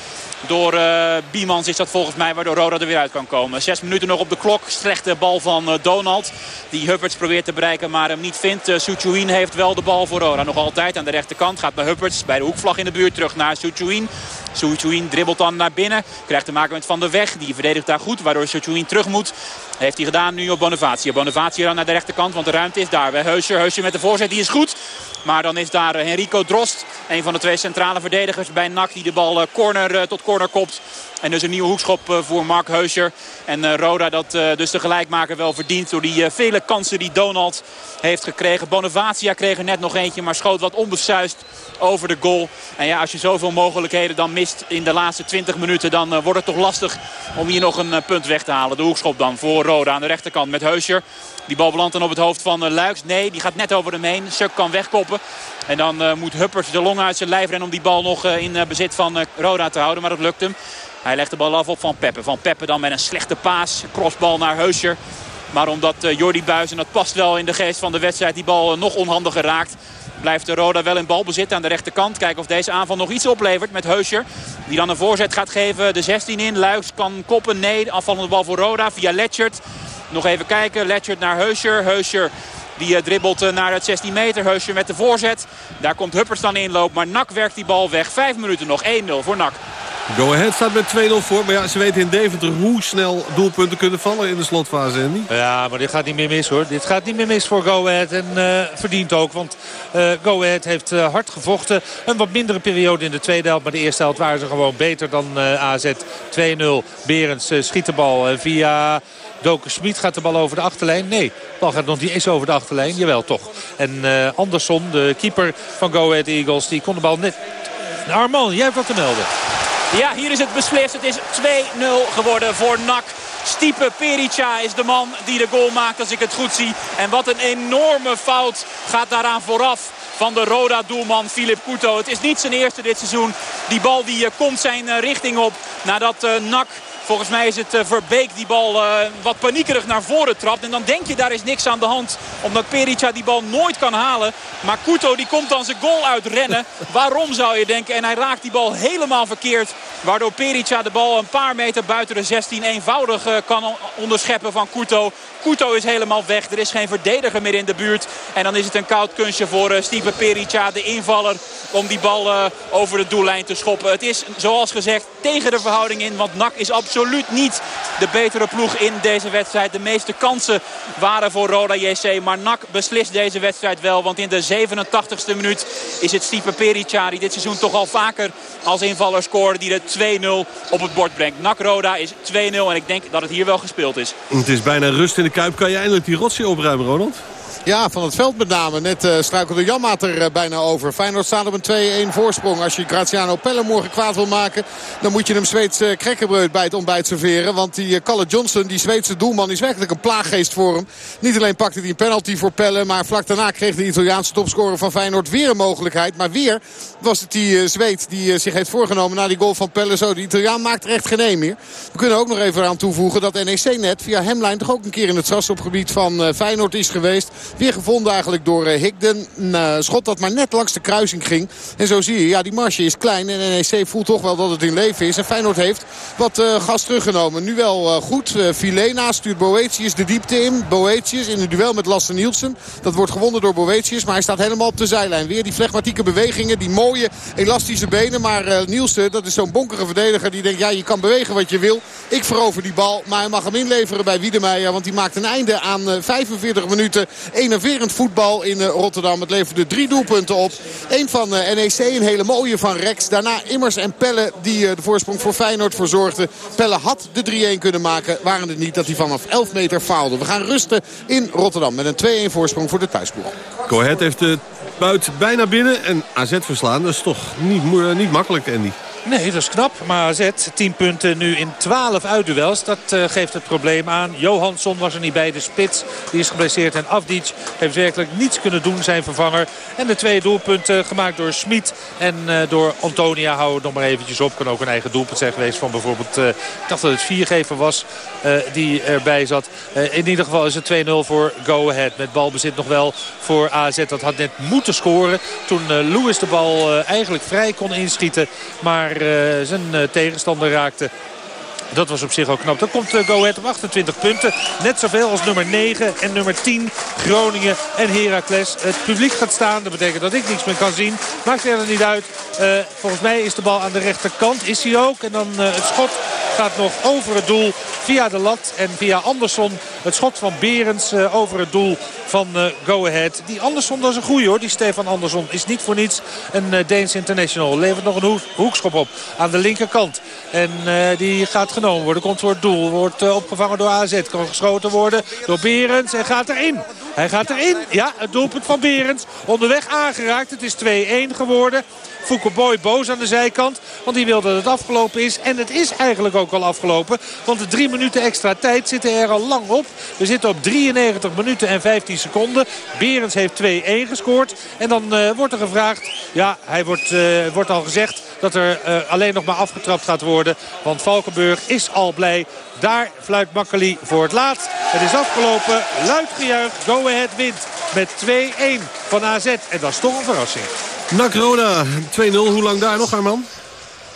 Door uh, Biemans is dat volgens mij waardoor Roda er weer uit kan komen. Zes minuten nog op de klok. Slechte bal van uh, Donald. Die Hupperts probeert te bereiken maar hem niet vindt. Uh, heeft wel de bal voor Roda. Nog altijd aan de rechterkant. Gaat naar Hupperts bij de hoekvlag in de buurt. Terug naar Suchuin. Suchuin dribbelt dan naar binnen. Krijgt te maken met Van der Weg. Die verdedigt daar goed. Waardoor Suchuin terug moet. Heeft hij gedaan nu op Bonavacia. Bonavacia dan naar de rechterkant. Want de ruimte is daar bij Heuscher. Heuscher met de voorzet. Die is goed. Maar dan is daar Henrico Drost. Een van de twee centrale verdedigers bij NAC. Die de bal corner tot corner kopt. En dus een nieuwe hoekschop voor Mark Heuscher. En Roda dat dus de gelijkmaker wel verdient door die vele kansen die Donald heeft gekregen. Bonavacia kreeg er net nog eentje, maar schoot wat onbesuist over de goal. En ja, als je zoveel mogelijkheden dan mist in de laatste 20 minuten... dan wordt het toch lastig om hier nog een punt weg te halen. De hoekschop dan voor Roda aan de rechterkant met Heuscher. Die bal belandt dan op het hoofd van Luiks. Nee, die gaat net over hem heen. Suk kan wegkoppen. En dan moet Huppert de long uit zijn lijf rennen om die bal nog in bezit van Roda te houden. Maar dat lukt hem. Hij legt de bal af op Van Peppe. Van Peppe dan met een slechte paas. Crossbal naar Heuscher. Maar omdat Jordi Buis, en dat past wel in de geest van de wedstrijd, die bal nog onhandiger raakt. Blijft de Roda wel in balbezit aan de rechterkant. Kijken of deze aanval nog iets oplevert met Heuscher. Die dan een voorzet gaat geven. De 16 in. Luiks kan koppen. Nee, afvallende bal voor Roda via Letchert. Nog even kijken. Letchert naar Heuscher. Heuscher die uh, dribbelt uh, naar het 16 meter. Heuscher met de voorzet. Daar komt Huppers dan inloop. Maar Nak werkt die bal weg. Vijf minuten nog. 1-0 voor Nak. Go Ahead staat met 2-0 voor. Maar ja, ze weten in Deventer hoe snel doelpunten kunnen vallen in de slotfase. Andy. Ja, maar dit gaat niet meer mis hoor. Dit gaat niet meer mis voor Go Ahead. En uh, verdient ook. Want uh, Go Ahead heeft uh, hard gevochten. Een wat mindere periode in de tweede helft. Maar de eerste helft waren ze gewoon beter dan AZ. 2-0. Berends schiet de bal via... Doken Smit gaat de bal over de achterlijn. Nee, de bal gaat nog over de achterlijn. Jawel, toch. En uh, Andersson, de keeper van Go Ahead Eagles, die kon de bal net... Arman, jij hebt wat te melden. Ja, hier is het beslist. Het is 2-0 geworden voor NAC. Stipe Perica is de man die de goal maakt als ik het goed zie. En wat een enorme fout gaat daaraan vooraf van de Roda-doelman Filip Couto. Het is niet zijn eerste dit seizoen. Die bal die komt zijn richting op nadat NAC Volgens mij is het Verbeek die bal uh, wat paniekerig naar voren trapt. En dan denk je daar is niks aan de hand. Omdat Perica die bal nooit kan halen. Maar Kuto die komt dan zijn goal uitrennen. (laughs) Waarom zou je denken? En hij raakt die bal helemaal verkeerd. Waardoor Perica de bal een paar meter buiten de 16 eenvoudig uh, kan onderscheppen van Kuto. Kuto is helemaal weg. Er is geen verdediger meer in de buurt. En dan is het een koud kunstje voor Stipe Perica, de invaller. Om die bal over de doellijn te schoppen. Het is zoals gezegd tegen de verhouding in. Want NAC is absoluut absoluut niet de betere ploeg in deze wedstrijd. De meeste kansen waren voor Roda JC. Maar NAC beslist deze wedstrijd wel. Want in de 87ste minuut is het Stipe Perica die dit seizoen toch al vaker als invaller scoorde. Die de 2-0 op het bord brengt. NAC Roda is 2-0 en ik denk dat het hier wel gespeeld is. Het is bijna rust in de Kuip. Kan je eindelijk die rotsie opruimen, Ronald? Ja, van het veld met name. Net uh, struikelde Janmaat er uh, bijna over. Feyenoord staat op een 2-1 voorsprong. Als je Graziano Pelle morgen kwaad wil maken... dan moet je hem Zweedse uh, krekkenbreud bij het ontbijt serveren. Want die Calle Johnson, die Zweedse doelman, is werkelijk een plaaggeest voor hem. Niet alleen pakte hij een penalty voor Pelle... maar vlak daarna kreeg de Italiaanse topscorer van Feyenoord weer een mogelijkheid. Maar weer was het die Zweed die zich heeft voorgenomen na die goal van Pelle. Zo, de Italiaan maakt er echt geen een meer. We kunnen ook nog even aan toevoegen dat NEC net via Hemlijn... toch ook een keer in het strafstopgebied van Feyenoord is geweest. Weer gevonden eigenlijk door Higden. Een schot dat maar net langs de kruising ging. En zo zie je, ja die marge is klein. En NEC voelt toch wel dat het in leven is. En Feyenoord heeft wat gas teruggenomen. Nu wel goed. Filena stuurt Boetius de diepte in. Boetius in een duel met Lasse Nielsen. Dat wordt gewonnen door Boetius. Maar hij staat helemaal op de zijlijn. Weer die flegmatieke bewegingen. Die mooie elastische benen. Maar Nielsen, dat is zo'n bonkere verdediger. Die denkt, ja je kan bewegen wat je wil. Ik verover die bal. Maar hij mag hem inleveren bij Wiedemeijer. Want die maakt een einde aan 45 minuten. 41 voetbal in Rotterdam. Het leverde drie doelpunten op. Eén van NEC, een hele mooie van Rex. Daarna Immers en Pelle die de voorsprong voor Feyenoord verzorgden. Pelle had de 3-1 kunnen maken. Waren het niet dat hij vanaf 11 meter faalde. We gaan rusten in Rotterdam met een 2-1 voorsprong voor de thuisploeg. Go heeft de buit bijna binnen en AZ verslaan. Dat is toch niet, niet makkelijk, Andy. Nee, dat is knap. Maar AZ, 10 punten nu in 12 uitduels. Dat uh, geeft het probleem aan. Johansson was er niet bij. De spits die is geblesseerd. En Afdic heeft werkelijk niets kunnen doen, zijn vervanger. En de twee doelpunten gemaakt door Smit en uh, door Antonia. Hou het nog maar eventjes op. Kan ook een eigen doelpunt zijn geweest van bijvoorbeeld... Uh, ik dacht dat het viergever was die erbij zat. in ieder geval is het 2-0 voor Go Ahead. Met balbezit nog wel voor AZ. Dat had net moeten scoren. Toen Lewis de bal eigenlijk vrij kon inschieten. Maar uh, zijn uh, tegenstander raakte. Dat was op zich ook knap. Dan komt uh, Go Ahead op 28 punten. Net zoveel als nummer 9 en nummer 10 Groningen en Heracles. Het publiek gaat staan. Dat betekent dat ik niks meer kan zien. Maakt er niet uit. Uh, volgens mij is de bal aan de rechterkant. Is hij ook. En dan uh, het schot gaat nog over het doel via de lat. En via Andersson het schot van Berends over het doel van Go Ahead. Die Andersson dat is een goeie hoor. Die Stefan Andersson is niet voor niets een uh, Deens international. Levert nog een ho hoekschop op aan de linkerkant. En die gaat genomen worden. Komt voor het doel. Wordt opgevangen door AZ. Kan geschoten worden door Berends. En gaat erin. Hij gaat erin. Ja, het doelpunt van Berends. Onderweg aangeraakt. Het is 2-1 geworden. Foucault boos aan de zijkant. Want die wil dat het afgelopen is. En het is eigenlijk ook al afgelopen. Want de drie minuten extra tijd zitten er al lang op. We zitten op 93 minuten en 15 seconden. Berends heeft 2-1 gescoord. En dan uh, wordt er gevraagd. Ja, hij wordt, uh, wordt al gezegd dat er alleen nog maar afgetrapt gaat worden. Want Valkenburg is al blij daar fluit Makkeli voor het laatst. Het is afgelopen. Luid gejuich. Go Ahead wint met 2-1 van AZ. En dat is toch een verrassing. NAC Roda 2-0. Hoe lang daar nog, Arman?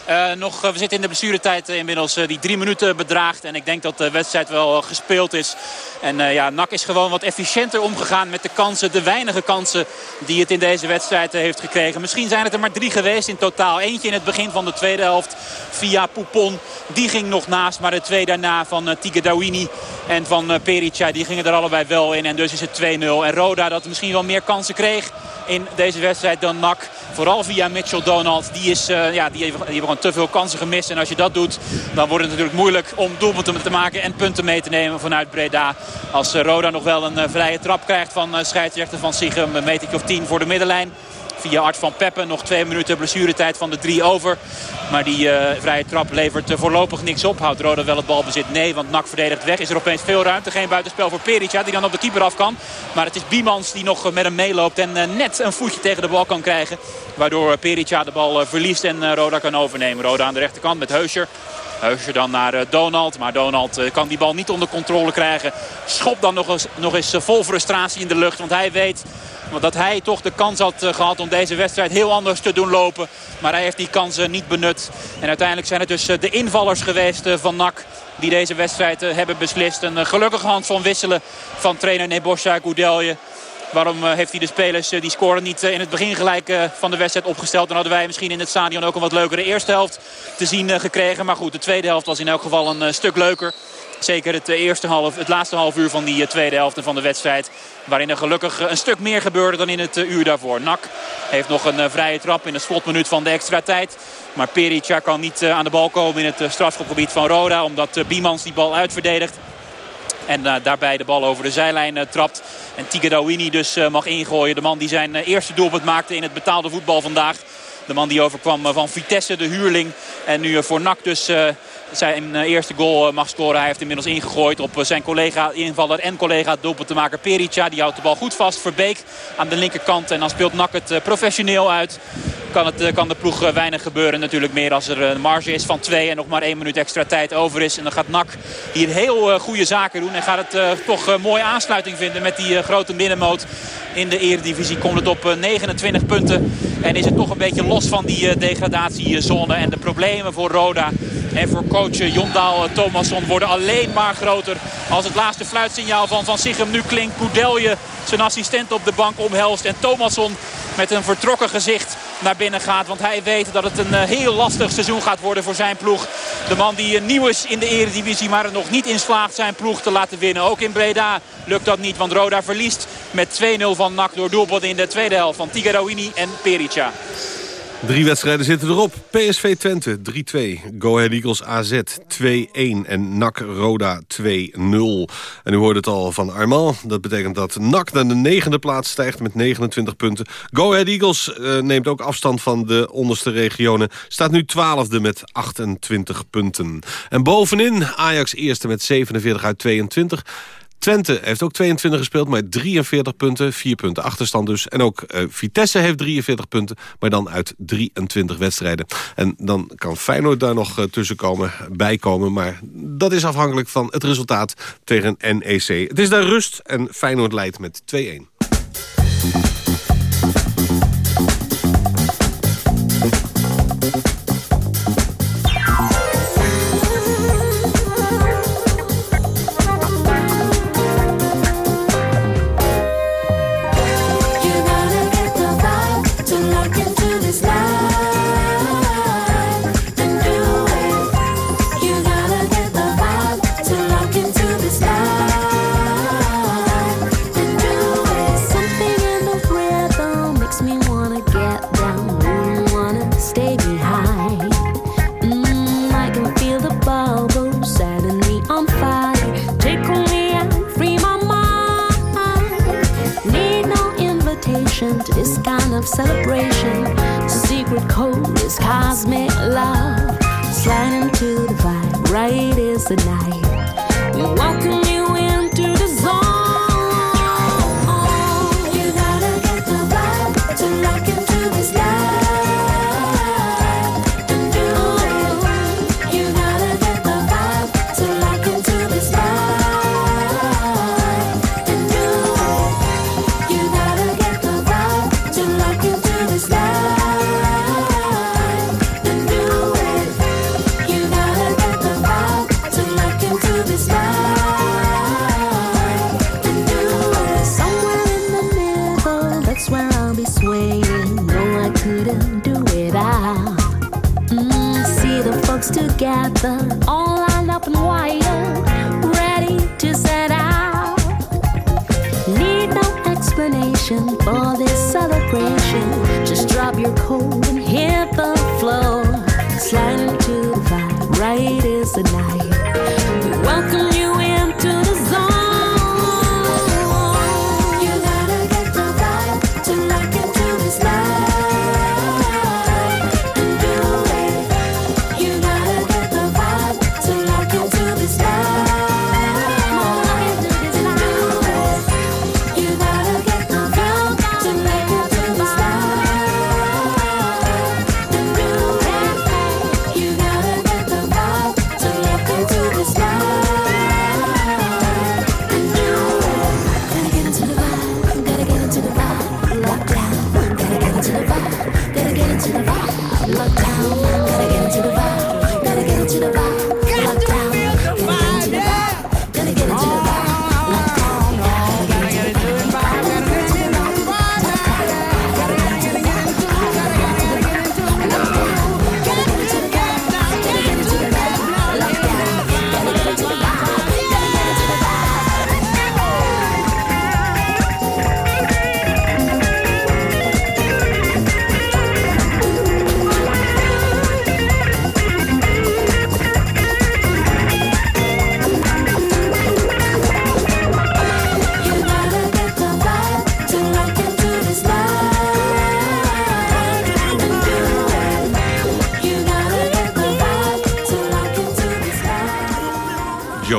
Uh, nog, uh, we zitten in de blessuretijd uh, inmiddels die drie minuten bedraagt. En ik denk dat de wedstrijd wel gespeeld is. En ja, NAC is gewoon wat efficiënter omgegaan met de kansen. De weinige kansen die het in deze wedstrijd heeft gekregen. Misschien zijn het er maar drie geweest in totaal. Eentje in het begin van de tweede helft via Poupon. Die ging nog naast. Maar de twee daarna van uh, Tigedawini en van Perica. Die gingen er allebei wel in. En dus is het 2-0. En Roda dat misschien wel meer kansen kreeg in deze wedstrijd dan NAC. Vooral via Mitchell Donald. Die, is, uh, ja, die, heeft, die te veel kansen gemist. En als je dat doet, dan wordt het natuurlijk moeilijk om doelpunten te maken en punten mee te nemen vanuit Breda. Als uh, Roda nog wel een uh, vrije trap krijgt van scheidsrechter van Siegem. Een meter of 10 voor de middenlijn. Via Art van Peppen nog twee minuten blessuretijd van de drie over. Maar die uh, vrije trap levert uh, voorlopig niks op. Houdt Roda wel het balbezit? Nee, want Nak verdedigt weg. Is er opeens veel ruimte. Geen buitenspel voor Perica die dan op de keeper af kan. Maar het is Biemans die nog uh, met hem meeloopt. En net een voetje tegen de bal kan krijgen. Waardoor Perica de bal verliest en Roda kan overnemen. Roda aan de rechterkant met Heuscher. Heuscher dan naar Donald. Maar Donald kan die bal niet onder controle krijgen. Schopt dan nog eens, nog eens vol frustratie in de lucht. Want hij weet dat hij toch de kans had gehad om deze wedstrijd heel anders te doen lopen. Maar hij heeft die kansen niet benut. En uiteindelijk zijn het dus de invallers geweest van NAC die deze wedstrijd hebben beslist. Een gelukkige hand van wisselen van trainer Nebosja Goudelje. Waarom heeft hij de spelers die scoren niet in het begin gelijk van de wedstrijd opgesteld? Dan hadden wij misschien in het stadion ook een wat leukere eerste helft te zien gekregen. Maar goed, de tweede helft was in elk geval een stuk leuker. Zeker het, eerste half, het laatste half uur van die tweede helft van de wedstrijd. Waarin er gelukkig een stuk meer gebeurde dan in het uur daarvoor. Nak heeft nog een vrije trap in het slotminuut van de extra tijd. Maar Perica kan niet aan de bal komen in het strafschopgebied van Roda. Omdat Biemans die bal uitverdedigt. En daarbij de bal over de zijlijn trapt. En Tigedawini dus mag ingooien. De man die zijn eerste doelpunt maakte in het betaalde voetbal vandaag. De man die overkwam van Vitesse, de huurling. En nu voor NAC dus zijn eerste goal mag scoren. Hij heeft inmiddels ingegooid op zijn collega invaller en collega maken Perica. Die houdt de bal goed vast. Verbeek aan de linkerkant. En dan speelt NAC het professioneel uit. Kan, het, kan de ploeg weinig gebeuren. Natuurlijk meer als er een marge is van twee en nog maar één minuut extra tijd over is. En dan gaat NAC hier heel goede zaken doen. En gaat het toch mooie aansluiting vinden met die grote binnenmoot in de eredivisie. Komt het op 29 punten. En is het toch een beetje los van die degradatiezone. En de problemen voor Roda en voor coach Jondaal Thomasson worden alleen maar groter. Als het laatste fluitsignaal van Van Sichem nu klinkt. Koudelje zijn assistent op de bank omhelst. En Thomasson met een vertrokken gezicht naar binnen gaat. Want hij weet dat het een heel lastig seizoen gaat worden voor zijn ploeg. De man die nieuw is in de eredivisie maar er nog niet in slaagt zijn ploeg te laten winnen. Ook in Breda lukt dat niet. Want Roda verliest met 2-0 van NAC door doelpunten in de tweede helft van Tigarawini en Perica. Drie wedstrijden zitten erop. PSV Twente 3-2. Go Ahead Eagles AZ 2-1. En NAC Roda 2-0. En u hoorde het al van Armand. Dat betekent dat NAC naar de negende plaats stijgt met 29 punten. Go Ahead Eagles uh, neemt ook afstand van de onderste regionen. Staat nu twaalfde met 28 punten. En bovenin Ajax eerste met 47 uit 22. Twente heeft ook 22 gespeeld, maar 43 punten. 4 punten achterstand dus. En ook uh, Vitesse heeft 43 punten, maar dan uit 23 wedstrijden. En dan kan Feyenoord daar nog uh, tussen komen, bijkomen. Maar dat is afhankelijk van het resultaat tegen NEC. Het is daar rust en Feyenoord leidt met 2-1. together, all lined up and wired, ready to set out. Need no explanation for this celebration. Just drop your coat and hit the floor. Slide into the vibe, right is the night. We welcome you.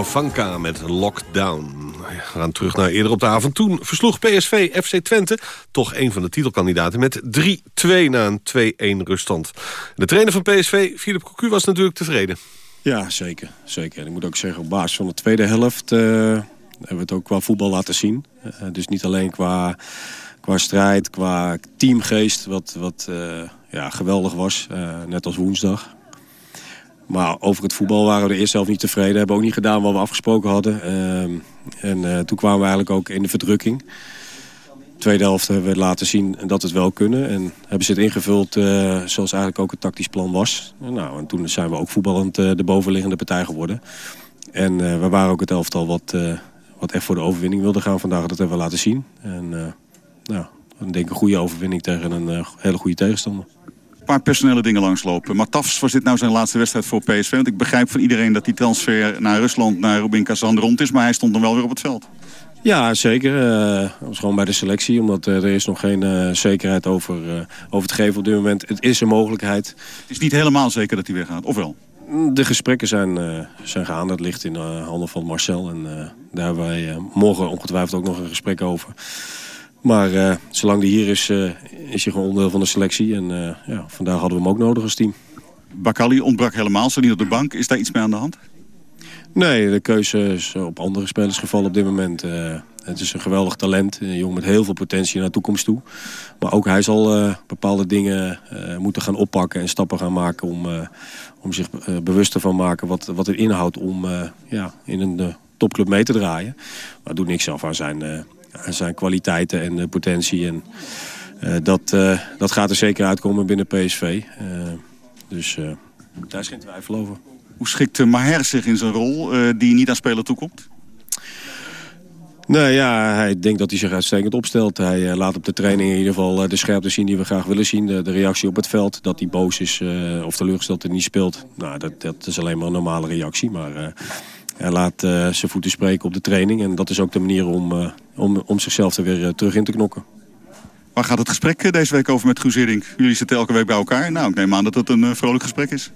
Vanka met Lockdown. We gaan terug naar eerder op de avond. Toen versloeg PSV FC Twente toch een van de titelkandidaten... met 3-2 na een 2-1 ruststand. De trainer van PSV, Philip Cocu, was natuurlijk tevreden. Ja, zeker. zeker. ik moet ook zeggen, op basis van de tweede helft... Uh, hebben we het ook qua voetbal laten zien. Uh, dus niet alleen qua, qua strijd, qua teamgeest... wat, wat uh, ja, geweldig was, net als woensdag. Maar over het voetbal waren we er eerst zelf niet tevreden. Hebben ook niet gedaan wat we afgesproken hadden. Ehm, en uh, toen kwamen we eigenlijk ook in de verdrukking. tweede helft hebben we laten zien dat het wel kunnen. En hebben ze het ingevuld uh, zoals eigenlijk ook het tactisch plan was. Nou, en toen zijn we ook voetballend uh, de bovenliggende partij geworden. En we waren ook het elftal wat, wat echt voor de overwinning wilde gaan vandaag. Dat hebben we laten zien. En nou, ik denk een goede overwinning tegen een hele goede tegenstander paar personele dingen langslopen. Maar Tafs, was dit nou zijn laatste wedstrijd voor PSV? Want ik begrijp van iedereen dat die transfer naar Rusland, naar Rubin Kazan rond is. Maar hij stond dan wel weer op het veld. Ja, zeker. Uh, was gewoon bij de selectie. Omdat uh, er is nog geen uh, zekerheid over, over het geven op dit moment. Het is een mogelijkheid. Het is niet helemaal zeker dat hij weer gaat, of wel? De gesprekken zijn, zijn gaande. Dat ligt in de handen van Marcel. En daar hebben wij morgen ongetwijfeld ook nog een gesprek over. Maar uh, zolang die hier is, uh, is hij gewoon onderdeel van de selectie. En uh, ja, vandaag hadden we hem ook nodig als team. Bakali ontbrak helemaal, zo niet op de bank. Is daar iets mee aan de hand? Nee, de keuze is op andere spelers gevallen op dit moment. het is een geweldig talent. Een jongen met heel veel potentie naar de toekomst toe. Maar ook hij zal bepaalde dingen moeten gaan oppakken en stappen gaan maken... om, om zich bewust te van maken wat, wat het inhoudt om ja, in een topclub mee te draaien. Maar doet niks af aan zijn zijn kwaliteiten en potentie. En, uh, dat, uh, dat gaat er zeker uitkomen binnen PSV. dus daar is geen twijfel over. Hoe schikt Maher zich in zijn rol die niet aan speler toekomt? Nou ja, hij denkt dat hij zich uitstekend opstelt. Hij laat op de training in ieder geval de scherpte zien die we graag willen zien. De, de reactie op het veld, dat hij boos is uh, of teleurgesteld en niet speelt. Nou, dat, dat is alleen maar een normale reactie. Maar hij laat uh, zijn voeten spreken op de training. En dat is ook de manier om, om, om zichzelf er weer terug in te knokken. Waar gaat het gesprek deze week over met Guus Jullie zitten elke week bij elkaar. Nou, ik neem aan dat het een vrolijk gesprek is.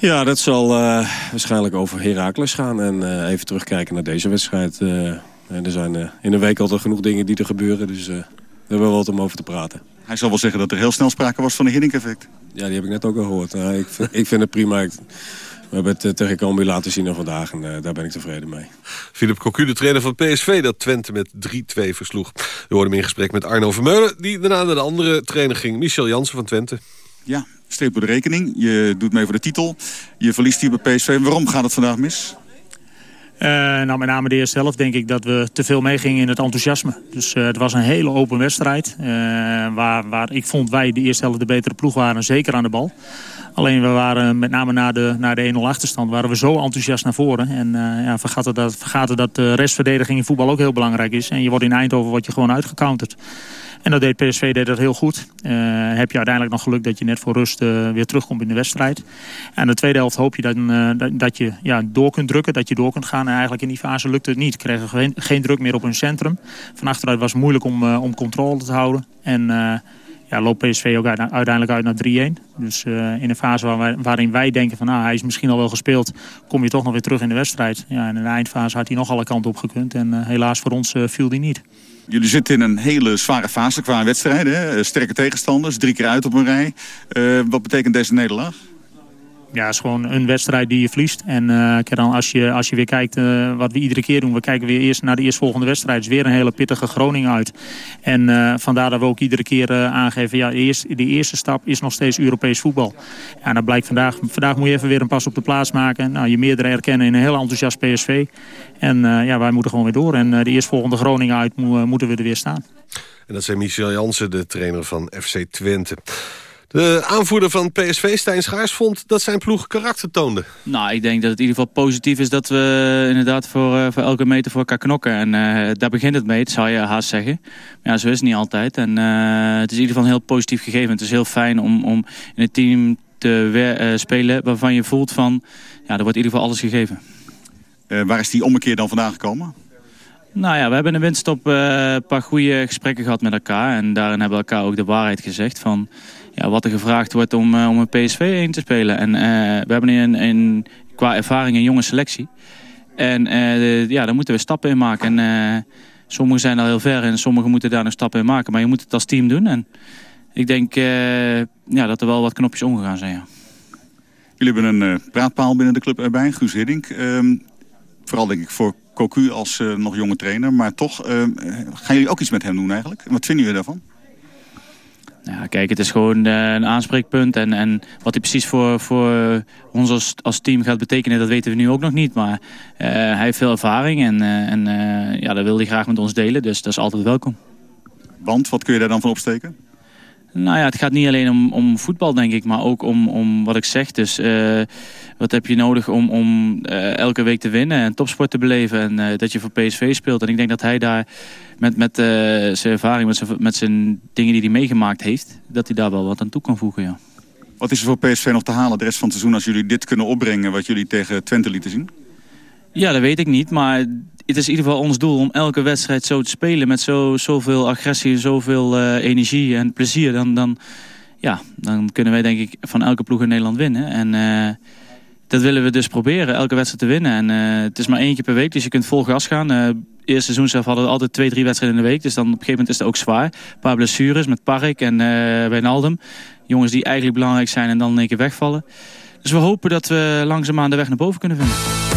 Ja, dat zal uh, waarschijnlijk over Heracles gaan. En uh, even terugkijken naar deze wedstrijd. Uh, er zijn in een week altijd genoeg dingen die er gebeuren. Dus daar hebben we wat om over te praten. Hij zal wel zeggen dat er heel snel sprake was van een Hiddink-effect. Ja, die heb ik net ook al gehoord. ik, vind, ik vind het prima. Ik, we hebben het tegen Cambuur laten zien vandaag en daar ben ik tevreden mee. Philip Cocu, de trainer van PSV, dat Twente met 3-2 versloeg. We hoorden hem in gesprek met Arno Vermeulen... die daarna naar de andere trainer ging, Michel Jansen van Twente. Ja, streep door de rekening. Je doet mee voor de titel. Je verliest hier bij PSV. Waarom gaat het vandaag mis? Uh, nou, met name de eerste helft denk ik dat we te veel meegingen in het enthousiasme. Dus uh, het was een hele open wedstrijd. Uh, waar, waar ik vond wij de eerste helft de betere ploeg waren, zeker aan de bal. Alleen we waren met name na de, na de 1-0 achterstand waren we zo enthousiast naar voren. En ja, vergaten dat, vergaten dat de restverdediging in voetbal ook heel belangrijk is. En je wordt in Eindhoven wordt je gewoon uitgecounterd. En dat deed PSV deed dat heel goed. Uh, heb je uiteindelijk nog geluk dat je net voor rust uh, weer terugkomt in de wedstrijd. En de tweede helft hoop je uh, dat, dat, je ja, door kunt drukken, dat je door kunt gaan. En eigenlijk in die fase lukte het niet. Kregen geen, geen druk meer op hun centrum. Van achteruit was het moeilijk om, om controle te houden. En ja, loopt PSV ook uiteindelijk uit naar 3-1. Dus uh, in een fase waarin wij denken van nou, hij is misschien al wel gespeeld, kom je toch nog weer terug in de wedstrijd. Ja, in de eindfase had hij nog alle kanten op gekund en uh, helaas voor ons uh, viel die niet. Jullie zitten in een hele zware fase qua wedstrijden. Sterke tegenstanders, drie keer uit op een rij. wat betekent deze nederlaag? Ja, is gewoon een wedstrijd die je verliest. En dan als, je, als je weer kijkt uh, wat we iedere keer doen. We kijken weer eerst naar de eerstvolgende wedstrijd. Het is weer een hele pittige Groningen uit. En uh, vandaar dat we ook iedere keer aangeven. Ja, de eerste, eerste stap is nog steeds Europees voetbal. En dat blijkt vandaag. Vandaag moet je even weer een pas op de plaats maken. Nou, je meerdere erkennen in een heel enthousiast PSV. En ja, wij moeten gewoon weer door. En de eerstvolgende Groningen uit moeten we er weer staan. En dat zijn Michel Jansen, de trainer van FC Twente. De aanvoerder van PSV, Stijn Schaars, vond dat zijn ploeg karakter toonde. Nou, ik denk dat het in ieder geval positief is dat we inderdaad voor, uh, voor elke meter voor elkaar knokken. En uh, daar begint het mee, dat zou je haast zeggen. Maar ja, zo is het niet altijd. En uh, het is in ieder geval een heel positief gegeven. Het is heel fijn om, om in een team te spelen waarvan je voelt van... ja, er wordt in ieder geval alles gegeven. waar is die ommekeer dan vandaan gekomen? Nou ja, we hebben in de winststop een paar goede gesprekken gehad met elkaar. En daarin hebben we elkaar ook de waarheid gezegd van ja, wat er gevraagd wordt om, uh, om een PSV 1 te spelen. En uh, we hebben een, een, qua ervaring een jonge selectie. En ja, daar moeten we stappen in maken. En sommigen zijn al heel ver en sommigen moeten daar nog stappen in maken. Maar je moet het als team doen. En ik denk ja, dat er wel wat knopjes omgegaan zijn, ja. Jullie hebben een praatpaal binnen de club erbij, Guus Hiddink. Ehm, vooral denk ik voor Cocu als nog jonge trainer. Maar toch, ehm, gaan jullie ook iets met hem doen eigenlijk? Wat vinden jullie daarvan? Ja, kijk, het is gewoon uh, een aanspreekpunt. En, en wat hij precies voor, voor ons als, als team gaat betekenen, dat weten we nu ook nog niet. Maar uh, hij heeft veel ervaring en, uh, en ja, dat wil hij graag met ons delen. Dus dat is altijd welkom. Want, wat kun je daar dan van opsteken? Nou ja, het gaat niet alleen om, om voetbal, denk ik, maar ook om, om wat ik zeg. Dus uh, wat heb je nodig om, om uh, elke week te winnen en topsport te beleven en uh, dat je voor PSV speelt. En ik denk dat hij daar met, met zijn ervaring, met zijn, met zijn dingen die hij meegemaakt heeft, dat hij daar wel wat aan toe kan voegen, ja. Wat is er voor PSV nog te halen de rest van het seizoen als jullie dit kunnen opbrengen wat jullie tegen Twente lieten zien? Ja, dat weet ik niet, maar het is in ieder geval ons doel om elke wedstrijd zo te spelen... met zo, zoveel agressie, zoveel uh, energie en plezier. Dan, dan, ja, dan kunnen wij denk ik van elke ploeg in Nederland winnen. En uh, dat willen we dus proberen, elke wedstrijd te winnen. En uh, het is maar één keer per week, dus je kunt vol gas gaan. Uh, eerste seizoen zelf hadden we altijd twee, drie wedstrijden in de week. Dus dan op een gegeven moment is het ook zwaar. Een paar blessures met Park en Wijnaldum. Jongens die eigenlijk belangrijk zijn en dan in één keer wegvallen. Dus we hopen dat we langzaamaan de weg naar boven kunnen vinden.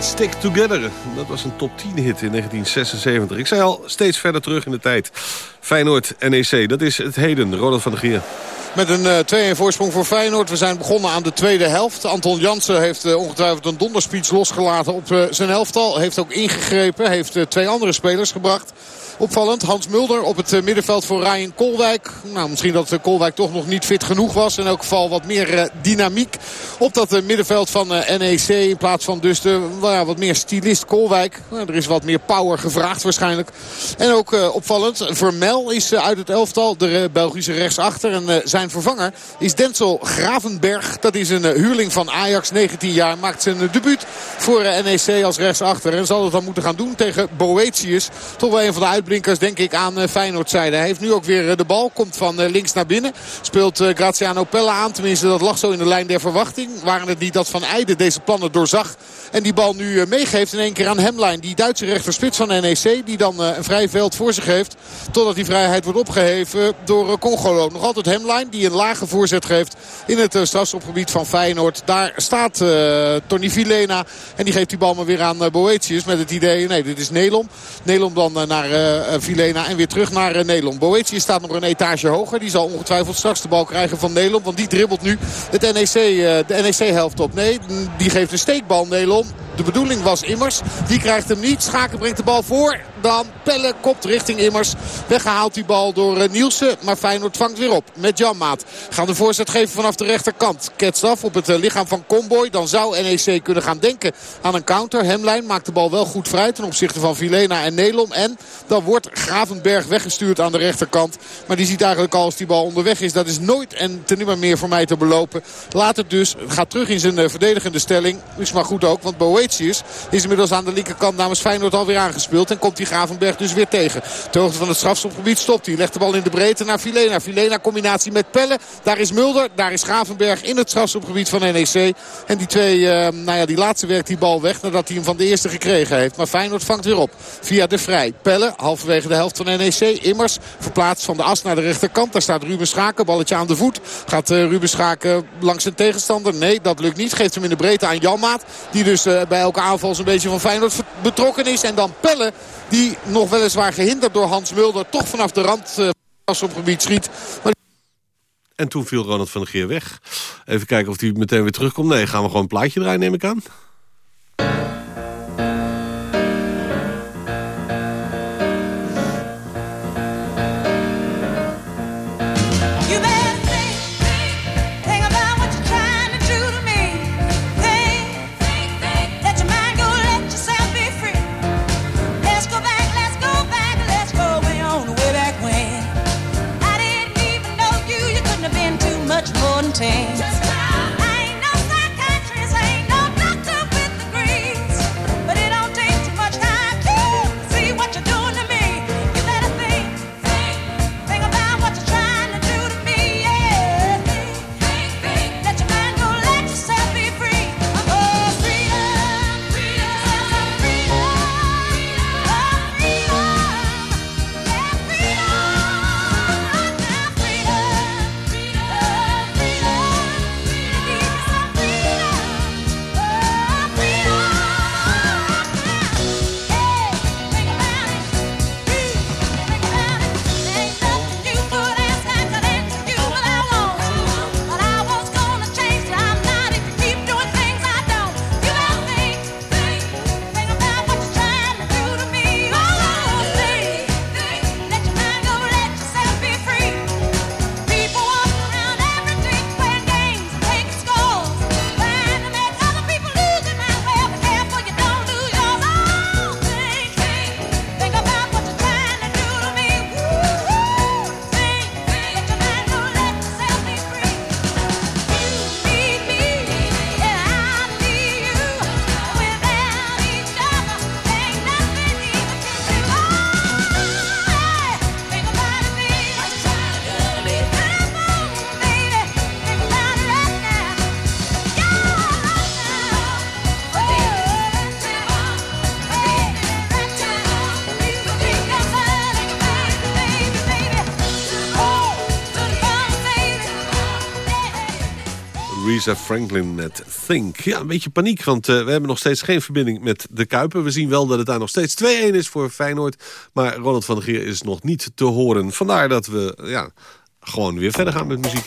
Stick Together. Dat was een top 10 hit in 1976. Ik zei al, steeds verder terug in de tijd. Feyenoord NEC, dat is het heden. Ronald van der Geer. Met een uh, eh, 2-1 voorsprong voor Feyenoord. We zijn begonnen aan de tweede helft. Anton Jansen heeft uh, ongetwijfeld een donderspeech losgelaten op uh, zijn helftal. Heeft ook ingegrepen. Heeft twee andere spelers gebracht. Opvallend, Hans Mulder op het middenveld voor Ryan Kolwijk. Nou, misschien dat Kolwijk toch nog niet fit genoeg was. In elk geval wat meer dynamiek op dat middenveld van NEC. In plaats van dus de nou wat meer stylist Kolwijk. Nou, er is wat meer power gevraagd waarschijnlijk. En ook opvallend, Vermel is uit het elftal. De Belgische rechtsachter. En zijn vervanger is Denzel Gravenberg. Dat is een huurling van Ajax, 19 jaar. Maakt zijn debuut voor NEC als rechtsachter. En zal het dan moeten gaan doen tegen Boetius. Toch wel een van de uitblinkers denk ik aan Feyenoord zijde. Hij heeft nu ook weer de bal. Komt van links naar binnen. Speelt Graziano Pella aan. Tenminste dat lag zo in de lijn der verwachting. Waren het niet dat Van Eijden deze plannen doorzag. En die bal nu meegeeft in één keer aan Hemlijn. Die Duitse rechterspits van NEC. Die dan een vrij veld voor zich heeft. Totdat die vrijheid wordt opgeheven door Congolo. Nog altijd Hemlijn die een lage voorzet geeft in het strafschopgebied van Feyenoord. Daar staat uh, Tony Vilena. En die geeft die bal maar weer aan Boetius. Met het idee, nee dit is Nelom. Nelom dan naar Vilena en weer terug naar Nelom. Boetius staat nog een etage hoger. Die zal ongetwijfeld straks de bal krijgen van Nelom. Want die dribbelt nu het NEC, de NEC-helft op. Nee, die geeft een steekbal Nelom. De bedoeling was Immers. Die krijgt hem niet. Schaken brengt de bal voor. Dan Pelle kopt richting Immers. Weggehaald die bal door Nielsen. Maar Feyenoord vangt weer op met Janmaat. Gaan de voorzet geven vanaf de rechterkant. Ketst af op het lichaam van Comboy. Dan zou NEC kunnen gaan denken aan een counter. Hemlijn maakt de bal wel goed vrij ten opzichte van Vilena en Nelom. En dan wordt Gravenberg weggestuurd aan de rechterkant. Maar die ziet eigenlijk al als die bal onderweg is. Dat is nooit en ten meer voor mij te belopen. Laat het dus. Gaat terug in zijn verdedigende stelling. Is maar goed ook. Want Boetius is inmiddels aan de linkerkant namens Feyenoord alweer aangespeeld. En komt die Gravenberg dus weer tegen. Ter hoogte van het strafstopgebied stopt hij. Legt de bal in de breedte naar Vilena. Vilena combinatie met Pelle. Daar is Mulder. Daar is Gravenberg in het strafstopgebied van NEC. En die twee, uh, nou ja, die laatste werkt die bal weg nadat hij hem van de eerste gekregen heeft. Maar Feyenoord vangt weer op via de Vrij. Pelle, halverwege de helft van NEC. Immers verplaatst van de as naar de rechterkant. Daar staat Ruben Schaken, balletje aan de voet. Gaat uh, Ruben Schaken langs zijn tegenstander? Nee, dat lukt niet. Geeft hem in de breedte aan Janmaat. Die dus uh, bij elke aanval zo'n beetje van Feyenoord betrokken is. En dan Pelle, die nog weliswaar gehinderd door Hans Mulder... toch vanaf de rand uh, op gebied schiet. Maar en toen viel Ronald van der Geer weg. Even kijken of hij meteen weer terugkomt. Nee, gaan we gewoon een plaatje draaien, neem ik aan. Franklin met Think. Ja, een beetje paniek, want uh, we hebben nog steeds geen verbinding met de Kuipen. We zien wel dat het daar nog steeds 2-1 is voor Feyenoord. Maar Ronald van der Geer is nog niet te horen. Vandaar dat we ja, gewoon weer verder gaan met muziek.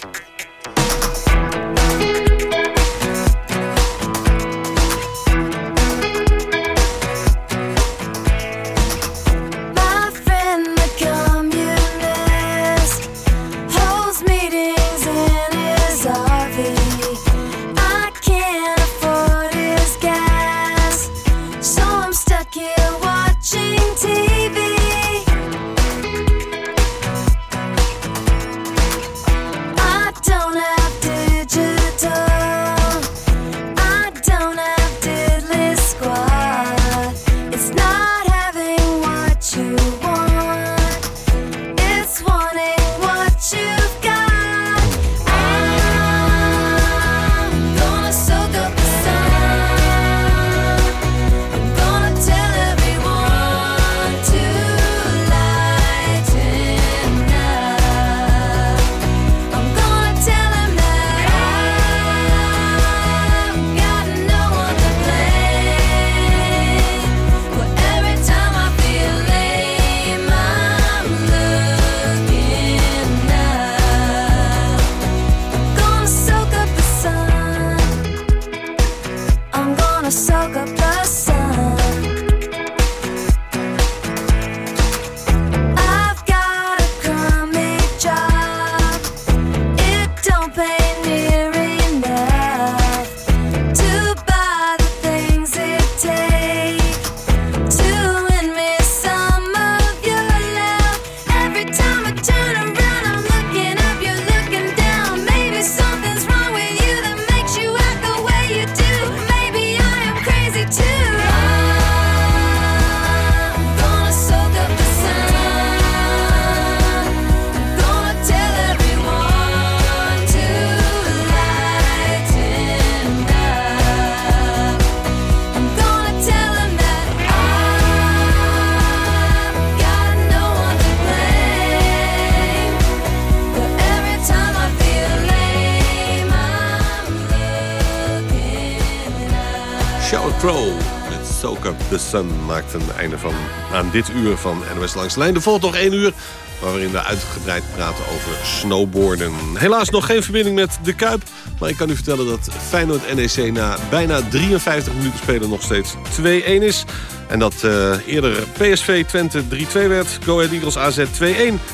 Sheryl Crow met Soak Up The Sun maakt een einde van aan dit uur van NOS Langs de Lijn. Er volgt nog één uur waarin we uitgebreid praten over snowboarden. Helaas nog geen verbinding met De Kuip. Maar ik kan u vertellen dat Feyenoord-NEC na bijna 53 minuten spelen nog steeds 2-1 is. En dat eh, eerder PSV Twente 3-2 werd. Go Ahead Eagles AZ 2-1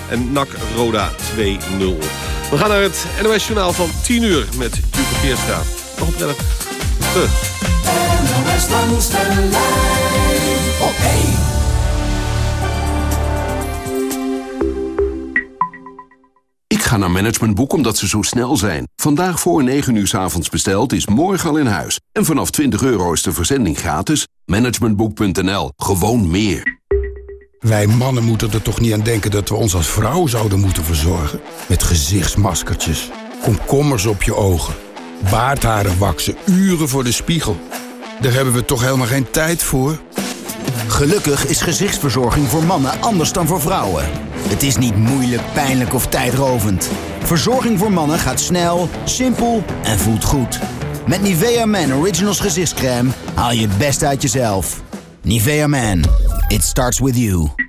en NAC Roda 2-0. We gaan naar het NOS Journaal van 10 uur met Tuke Veerstra. Nog een prettig. Langs de lijn op 1. Ik ga naar Managementboek omdat ze zo snel zijn. Vandaag voor 9 uur s avonds besteld is morgen al in huis. En vanaf 20 euro is de verzending gratis. Managementboek.nl. Gewoon meer. Wij mannen moeten er toch niet aan denken dat we ons als vrouw zouden moeten verzorgen? Met gezichtsmaskertjes, komkommers op je ogen, baardharen waksen, uren voor de spiegel. Daar hebben we toch helemaal geen tijd voor? Gelukkig is gezichtsverzorging voor mannen anders dan voor vrouwen. Het is niet moeilijk, pijnlijk of tijdrovend. Verzorging voor mannen gaat snel, simpel en voelt goed. Met Nivea Man Originals gezichtscrème haal je het best uit jezelf. Nivea Man, it starts with you.